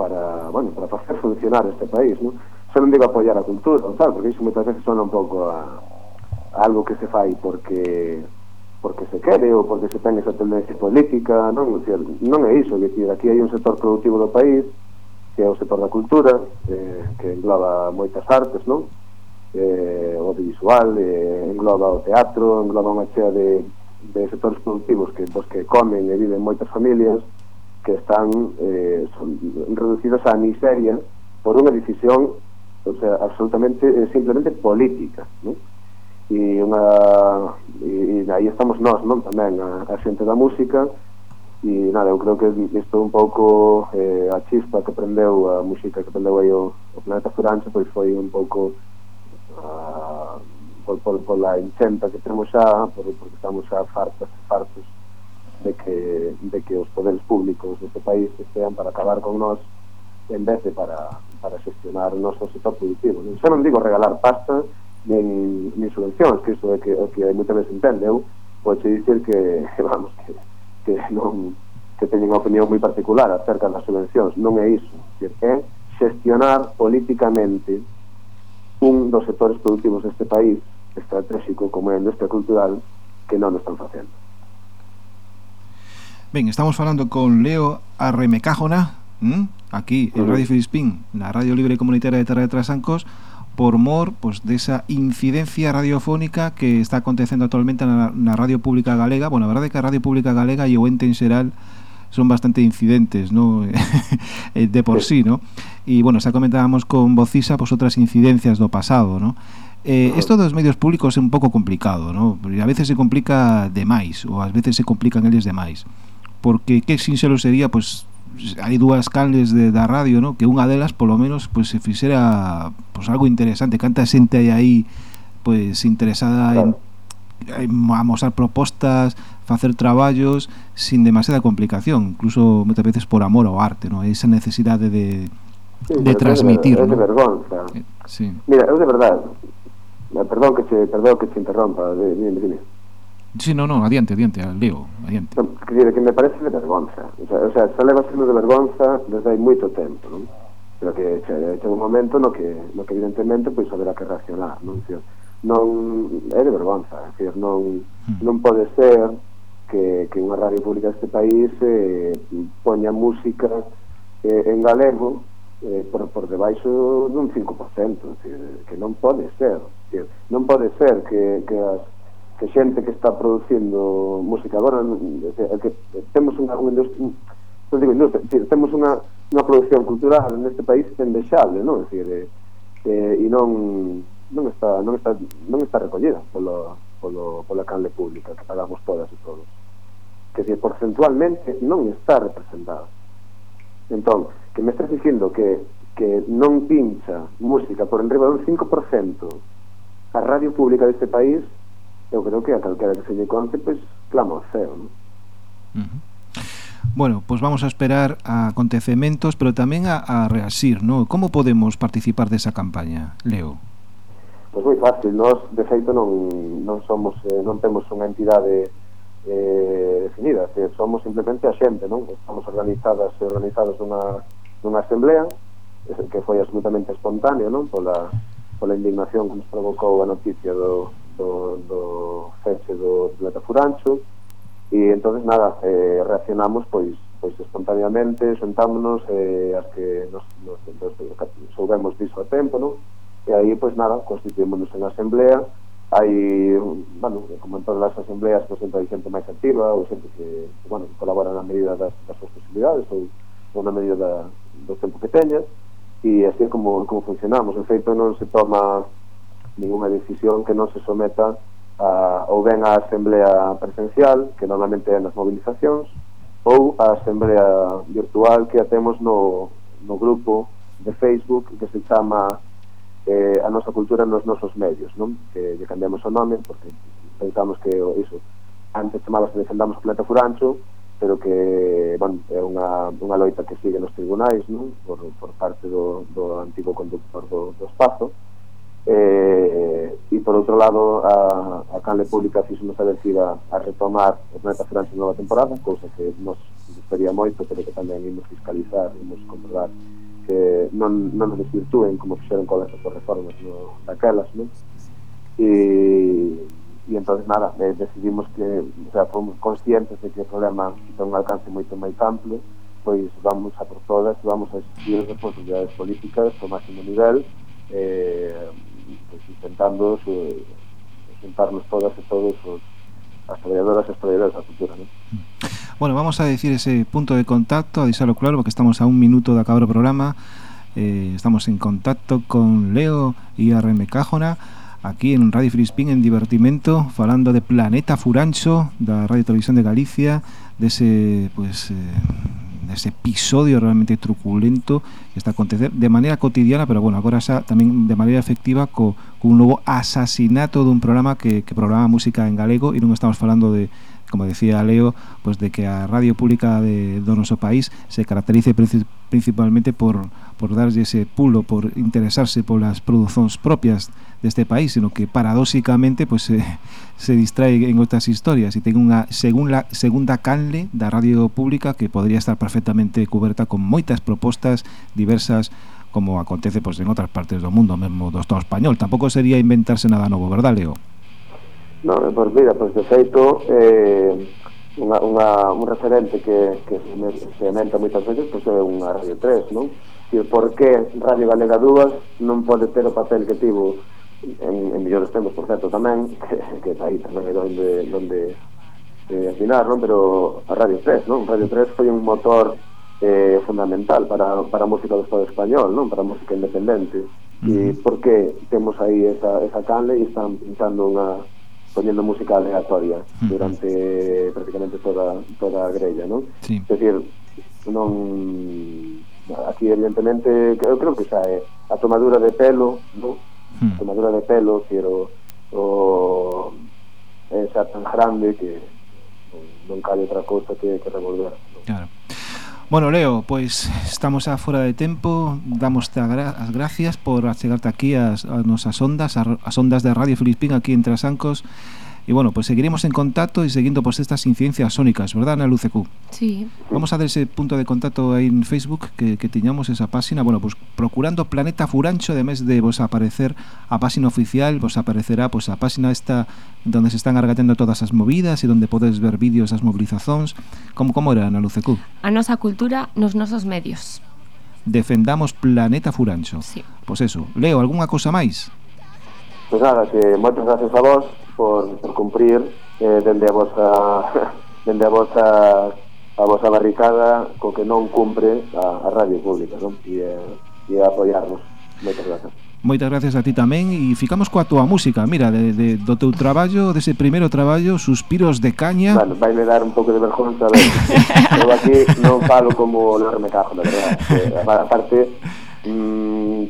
para, bueno, para facer funcionar este país, non? Só non digo apoiar a cultura, tal, porque iso moitas veces sona un pouco a, a algo que se fai porque porque se quere ou porque se ten esa tendencia política, non, decir, non é iso, que decir, aquí hai un sector productivo do país que é o sector da cultura, eh, que engloba moitas artes, non? Eh, o audiovisual, eh, engloba o teatro, engloba unha chea de, de sectores productivos que dos que comen e viven moitas familias que están eh, son reducidas á miseria por unha decisión o sea, absolutamente, eh, simplemente política, non? e unha e, e aí estamos nós, non, tamén a, a xente da música e nada, eu creo que isto un pouco eh, a chispa que prendeu a música que prendeu aí o, o planeta Furancho pois foi un pouco a, por, por, por la enchenta que temos xa por, porque estamos xa fartos fartos de que, de que os poderes públicos deste país estean para acabar con nós en vez de para, para xestionar o noso sector productivo. Xa non digo regalar pasta, nin, nin subvencións, que iso é que, o que moita veces entende, eu pois podes dicir que, vamos, que, que non que teñen unha opinión moi particular acerca das subvencións, non é iso, é xestionar políticamente un dos sectores productivos deste país estratégico como é a industria cultural que non o están facendo. Ben, estamos falando con Leo Arremecájona, ¿m? aquí en Radio Filispín, na Radio Libre Comunitaria de Terra de Trasancos, por mor pois, desa incidencia radiofónica que está acontecendo actualmente na, na Radio Pública Galega. Bueno, a verdade é que a Radio Pública Galega e o ente en xeral son bastante incidentes, ¿no? *laughs* Eh, de por sí, ¿no? Y bueno, xa comentábamos con Bocisa pois outras incidencias do pasado, ¿no? Eh, esto dos medios públicos é un pouco complicado, ¿no? A veces se complica demais ou ás veces se complican eles demais. Porque que sinxelo sería, pois, hai dúas canles de, da radio, no? que unha delas polo menos pois se fixera pois algo interesante, canta xente hai aí pois interesada claro. en, en amosar propostas, facer traballos sin demasiada complicación, incluso moitas veces por amor ao arte, no? esa necesidade de sí, de transmitir, é de, ¿no? de vergonza. Eh, sí. Mira, eu de verdade, perdón que se, perdón que se interrompa, dime, dime. Sí, no, no, adiante, adiante, leo, adiante. No, que dire, que me parece de vergonza. O sea, o sea xa leva sendo de vergonza desde hai moito tempo, non? Pero que chega un momento no que, no que evidentemente pois haberá que reaccionar, non? Decir, non é de vergonza, é decir, non, hmm. non pode ser que, que unha radio pública deste país eh, poña música eh, en galego eh, por, por debaixo dun 5%, decir, que non pode ser, decir, non pode ser que, que as que xente que está producindo música agora que temos unha, unha industria, non digo industria temos unha, unha producción cultural neste país endexable, non? Decir, eh, eh, e non non está non está non está recollida polo polo pola canle pública que pagamos todas e todos. Que se porcentualmente non está representada. Entón, que me estás dicindo que que non pincha música por enriba dun 5% a radio pública deste país eu creo que a calquera que se lle conte, pois, pues, clama o ceo, non? Uh -huh. Bueno, pois pues vamos a esperar a acontecementos, pero tamén a, a reasir, non? Como podemos participar desa campaña, Leo? Pois moi fácil, nós de feito non, non somos eh, non temos unha entidade eh, definida, que somos simplemente a xente, non? Estamos organizadas e organizados nunha, nunha asamblea que foi absolutamente espontánea, non? Pola, pola indignación que nos provocou a noticia do, do, do feche do, Planeta Furancho e entonces nada, eh, reaccionamos pois pois espontaneamente, sentámonos eh, as que nos, nos, nos, nos soubemos diso a tempo, non? E aí, pois nada, constituímonos en asamblea, hai, bueno, como en todas as asambleas, pois sempre hai xente máis activa, ou xente que, bueno, que colabora na medida das, das súas posibilidades, ou, ou na medida da, do tempo que teña, e así é como, como funcionamos. En feito, non se toma ninguna decisión que non se someta a, ou ben á asamblea presencial, que normalmente é nas movilizacións, ou a asamblea virtual que a temos no, no grupo de Facebook que se chama eh, a nosa cultura nos nosos medios, non? Que lle cambiamos o nome porque pensamos que iso antes chamábase defendamos o planeta furancho, pero que, bueno, é unha, unha loita que sigue nos tribunais, non? Por, por parte do, do antigo conductor do, do espazo, eh, e por outro lado a, a Canle Pública fixo nos a retomar as metas durante nova temporada cousa que nos gustaría moito pero que tamén imos fiscalizar imos controlar que non, non nos desvirtúen como fixeron con as reformas no, daquelas non? e e entonces nada, eh, decidimos que o sea, fomos conscientes de que o problema ten un alcance moito máis amplo pois vamos a por todas vamos a exigir responsabilidades políticas ao máximo nivel eh, pues, intentando eh, sentarnos todas e todos os, as traballadoras e as traballadoras da cultura. Non? Bueno, vamos a decir ese punto de contacto, a disarlo claro, porque estamos a un minuto de acabar o programa. Eh, estamos en contacto con Leo e a Reme Cájona aquí en Radio Frispín en Divertimento falando de Planeta Furancho da Radio Televisión de Galicia dese, pues, eh, dese episodio realmente truculento que está a acontecer de maneira cotidiana pero bueno, agora xa tamén de maneira efectiva co, co un novo asasinato dun programa que, que programa música en galego e non estamos falando de como decía Leo, pues de que a radio pública de, do noso país se caracterice principalmente por, por darlle ese pulo, por interesarse polas produzóns propias deste país, sino que paradóxicamente pues, se, se distrae en outras historias e ten unha segunda, segunda canle da radio pública que podría estar perfectamente coberta con moitas propostas diversas como acontece pues, en outras partes do mundo, mesmo do Estado español. Tampouco sería inventarse nada novo, verdad, Leo? No, pois mira, pois de feito eh, unha, unha, un referente que, que se menta moitas veces pois é unha Radio 3, non? E por que Radio Galega 2 non pode ter o papel que tivo en, en millores tempos, por certo, tamén *laughs* que, que aí tamén é donde, donde eh, afinar, non? Pero a Radio 3, non? Radio 3 foi un motor eh, fundamental para, para a música do Estado español, non? Para a música independente. Uh -huh. E por que temos aí esa, esa canle e están pintando unha poñendo música aleatoria durante prácticamente toda toda a grella, ¿no? Sí. Es decir, non aquí evidentemente eu creo que xa é a tomadura de pelo, ¿no? Uh -huh. A tomadura de pelo, quero o é xa tan grande que non cabe outra cousa que, que revolver. ¿no? Claro. Bueno, Leo, pois estamos a fora de tempo Damos gra as gracias por chegarte aquí as, as nosas ondas as, as ondas de Radio Filispín aquí en Trasancos Y bueno, pues seguiremos en contacto y siguiendo pues estas incidencias sónicas, ¿verdad, Ana Luce Q? Sí. Vamos a dar ese punto de contacto aí en Facebook, que, que tiñamos esa página. Bueno, pues procurando Planeta Furancho, además de vos aparecer a página oficial, vos aparecerá pues a página esta donde se están argatendo todas as movidas e donde podes ver vídeos das mobilizazóns. Como, como era, Ana Luce Q? A nosa cultura nos nosos medios. Defendamos Planeta Furancho. Sí. Pois pues eso, Leo, algunha cousa máis? Pois nada, que moitas gracias a vos por, por cumprir eh, dende a vosa *laughs* dende a vosa a vosa barricada co que non cumpre a, a radio pública, non? E, e a apoiarnos. Moitas gracias. Moitas gracias a ti tamén e ficamos coa túa música, mira, de, de, do teu traballo, dese primeiro traballo, Suspiros de Caña. Bueno, vai me dar un pouco de vergonza, ver, *laughs* eu aquí non falo como no Cajo, na verdade, eh, a parte mm,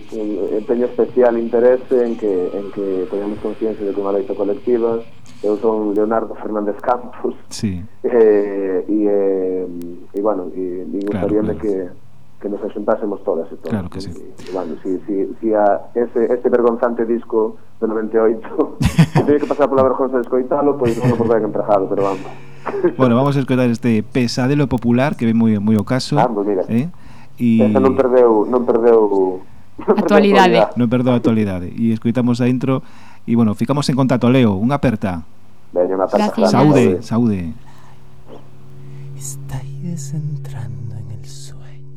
teño especial interés en que, en que teñamos conciencia de que unha leita colectiva eu son Leonardo Fernández Campos sí. *laughs* eh, e, eh, e bueno e, e gustaríame claro, claro. que que nos asuntásemos todas e todos. Claro que sí. E, e, bueno, si, si, si a ese, este vergonzante disco do 98 *laughs* que teño que pasar pola vergonza de escoitalo, pois pues, non por ben empregado, pero vamos. bueno, vamos a escoitar este pesadelo popular que ve moi moi o caso. Ah, pues mira. Eh? e Esa non perdeu, non perdeu non actualidade. Non perdeu actualidade. E escoitamos a intro e bueno, ficamos en contacto, Leo, unha aperta. Veña, unha aperta. Gracias. Saúde, saúde. Estáis entrando en el sueño.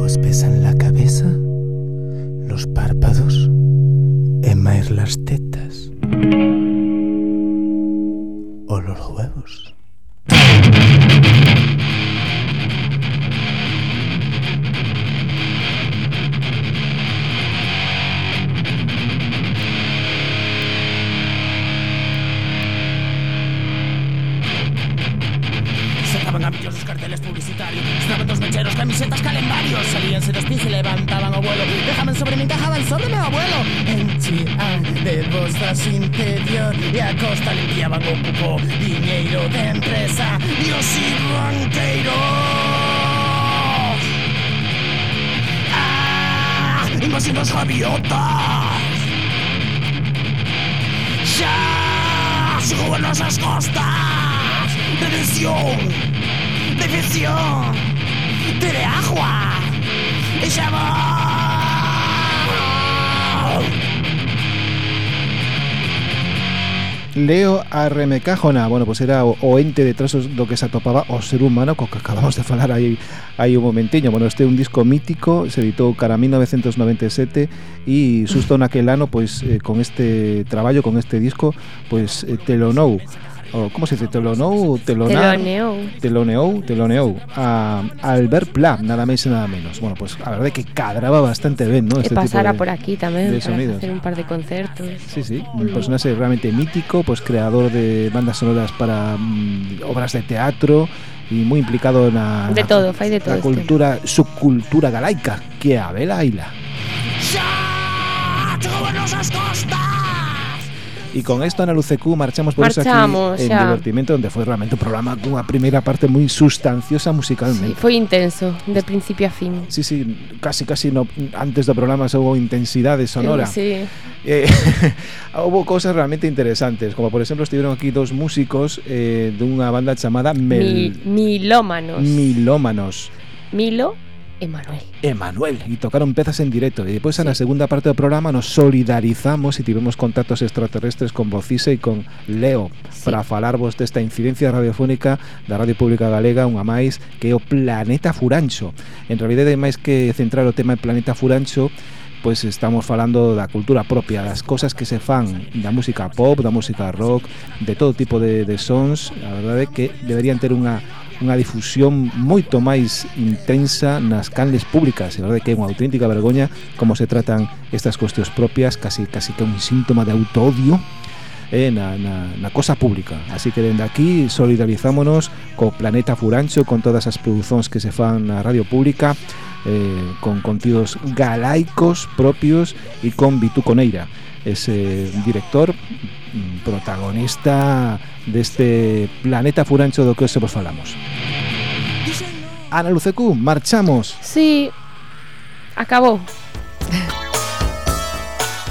Vos pesan la cabeza, los párpados, Emma las tetas. por los huevos. Sacaban gavillos los carteles publicitarios, clavaban dos mecheros, camisetas, calendarios, salían, se despince y levantaban Dejaban sobre mi caja, van sobre mi abuelo. En Chiang de vuestra interior y a costa limpiaban con cupo dinero de empresa. Dios y banqueiros. ¡Ah! Invasivos rabiotas. ¡Ya! Se juegan nuestras costas. Detención. Defensión. Tereagua. Y llamar. Leo Arremecájona, bueno, pois pues era o, o ente detrás do que se atopaba o ser humano co que acabamos de falar aí, aí un momentiño. Bueno, este é un disco mítico, se editou cara 1997 e susto naquel ano, pois, eh, con este traballo, con este disco, pois, eh, te lo nou. O como se dice, telonou, telonar, Teloneou. teloneou, teloneou a, a Albert Pla, nada máis e nada menos. Bueno, pues a verdade é que cadraba bastante ben, ¿no? E pasara por aquí tamén de para sonidos. hacer un par de concertos. Sí, sí, un personaje realmente mítico, pues creador de bandas sonoras para mm, obras de teatro y muy implicado De todo, de todo na este. cultura, subcultura galaica, que a Vela nosas costas E con esto, Ana Lucecu, marchamos por marchamos, aquí en xa. Divertimento onde foi realmente un programa cunha primeira parte moi sustanciosa musicalmente. Sí, foi intenso, de principio a fin. Sí, sí, casi casi no, antes do programa houve intensidade sonora. Sí. Eh, *laughs* houve cousas realmente interesantes, como por exemplo estiveron aquí dos músicos eh, dunha banda chamada Mel... Mi, milómanos. Milómanos. Milo Emanuel. Emanuel. E tocaron pezas en directo. E depois sí. na segunda parte do programa nos solidarizamos e tivemos contactos extraterrestres con Bocise e con Leo sí. para falarvos desta incidencia radiofónica da Radio Pública Galega, unha máis que é o Planeta Furancho. En realidade, máis que centrar o tema en Planeta Furancho, pois estamos falando da cultura propia, das cosas que se fan, da música pop, da música rock, de todo tipo de, de sons, a verdade é que deberían ter unha unha difusión moito máis intensa nas canles públicas. É verdade que é unha auténtica vergoña como se tratan estas cuestións propias, casi casi que un síntoma de autoodio eh, na, na, na cosa pública. Así que dende aquí solidarizámonos co planeta Furancho, con todas as produzóns que se fan na radio pública, eh, con contidos galaicos propios e con Bitu Coneira, ese director protagonista deste Planeta Furancho do que hoxe vos falamos. Ana Lucecu, marchamos. Sí. Acabou.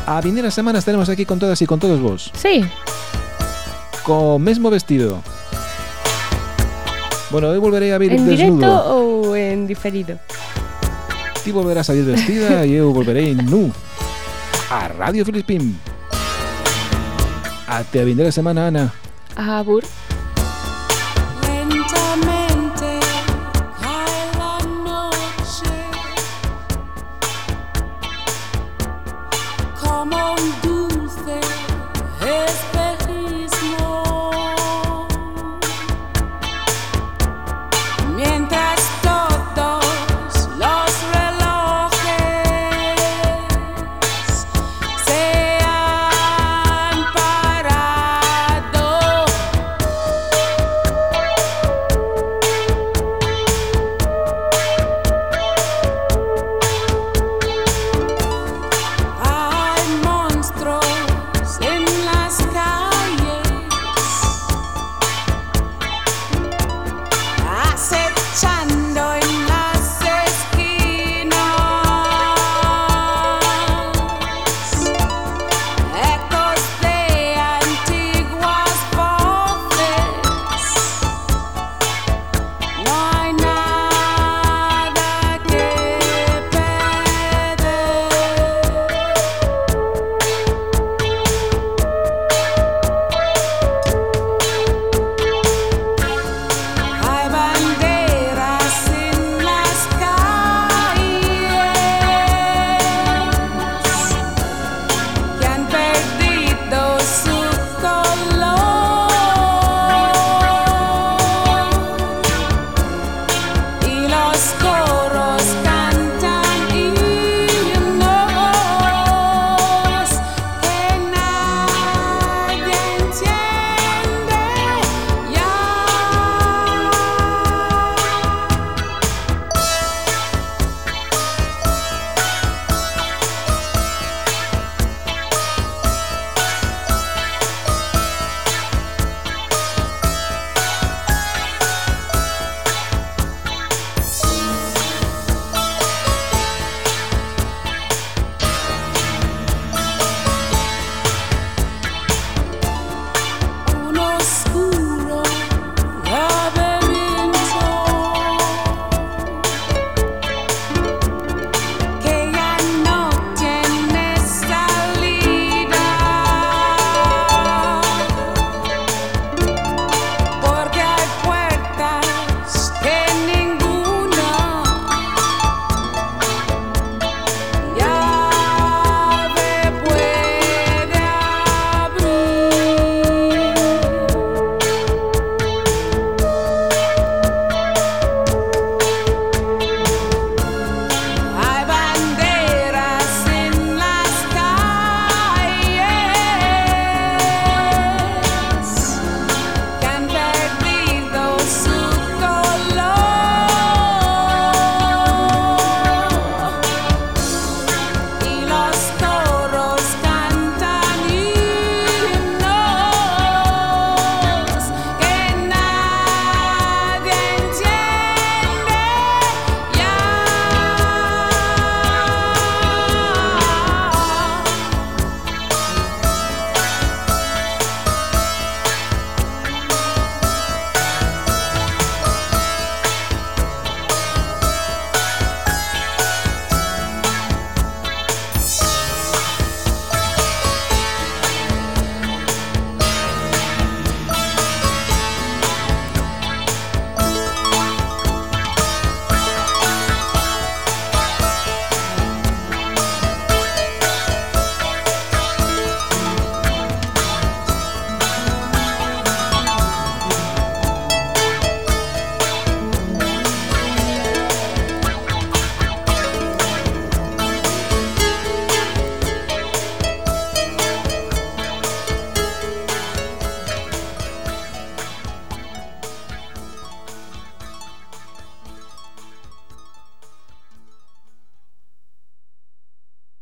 A vindeira semana estaremos aquí con todas e con todos vos. Sí. Co mesmo vestido. Bueno, eu volverei a vir En desnudo. directo ou en diferido? Ti volverás a ir vestida e eu volverei nu. A Radio Filispín. Até a vindeira semana, Ana a Abur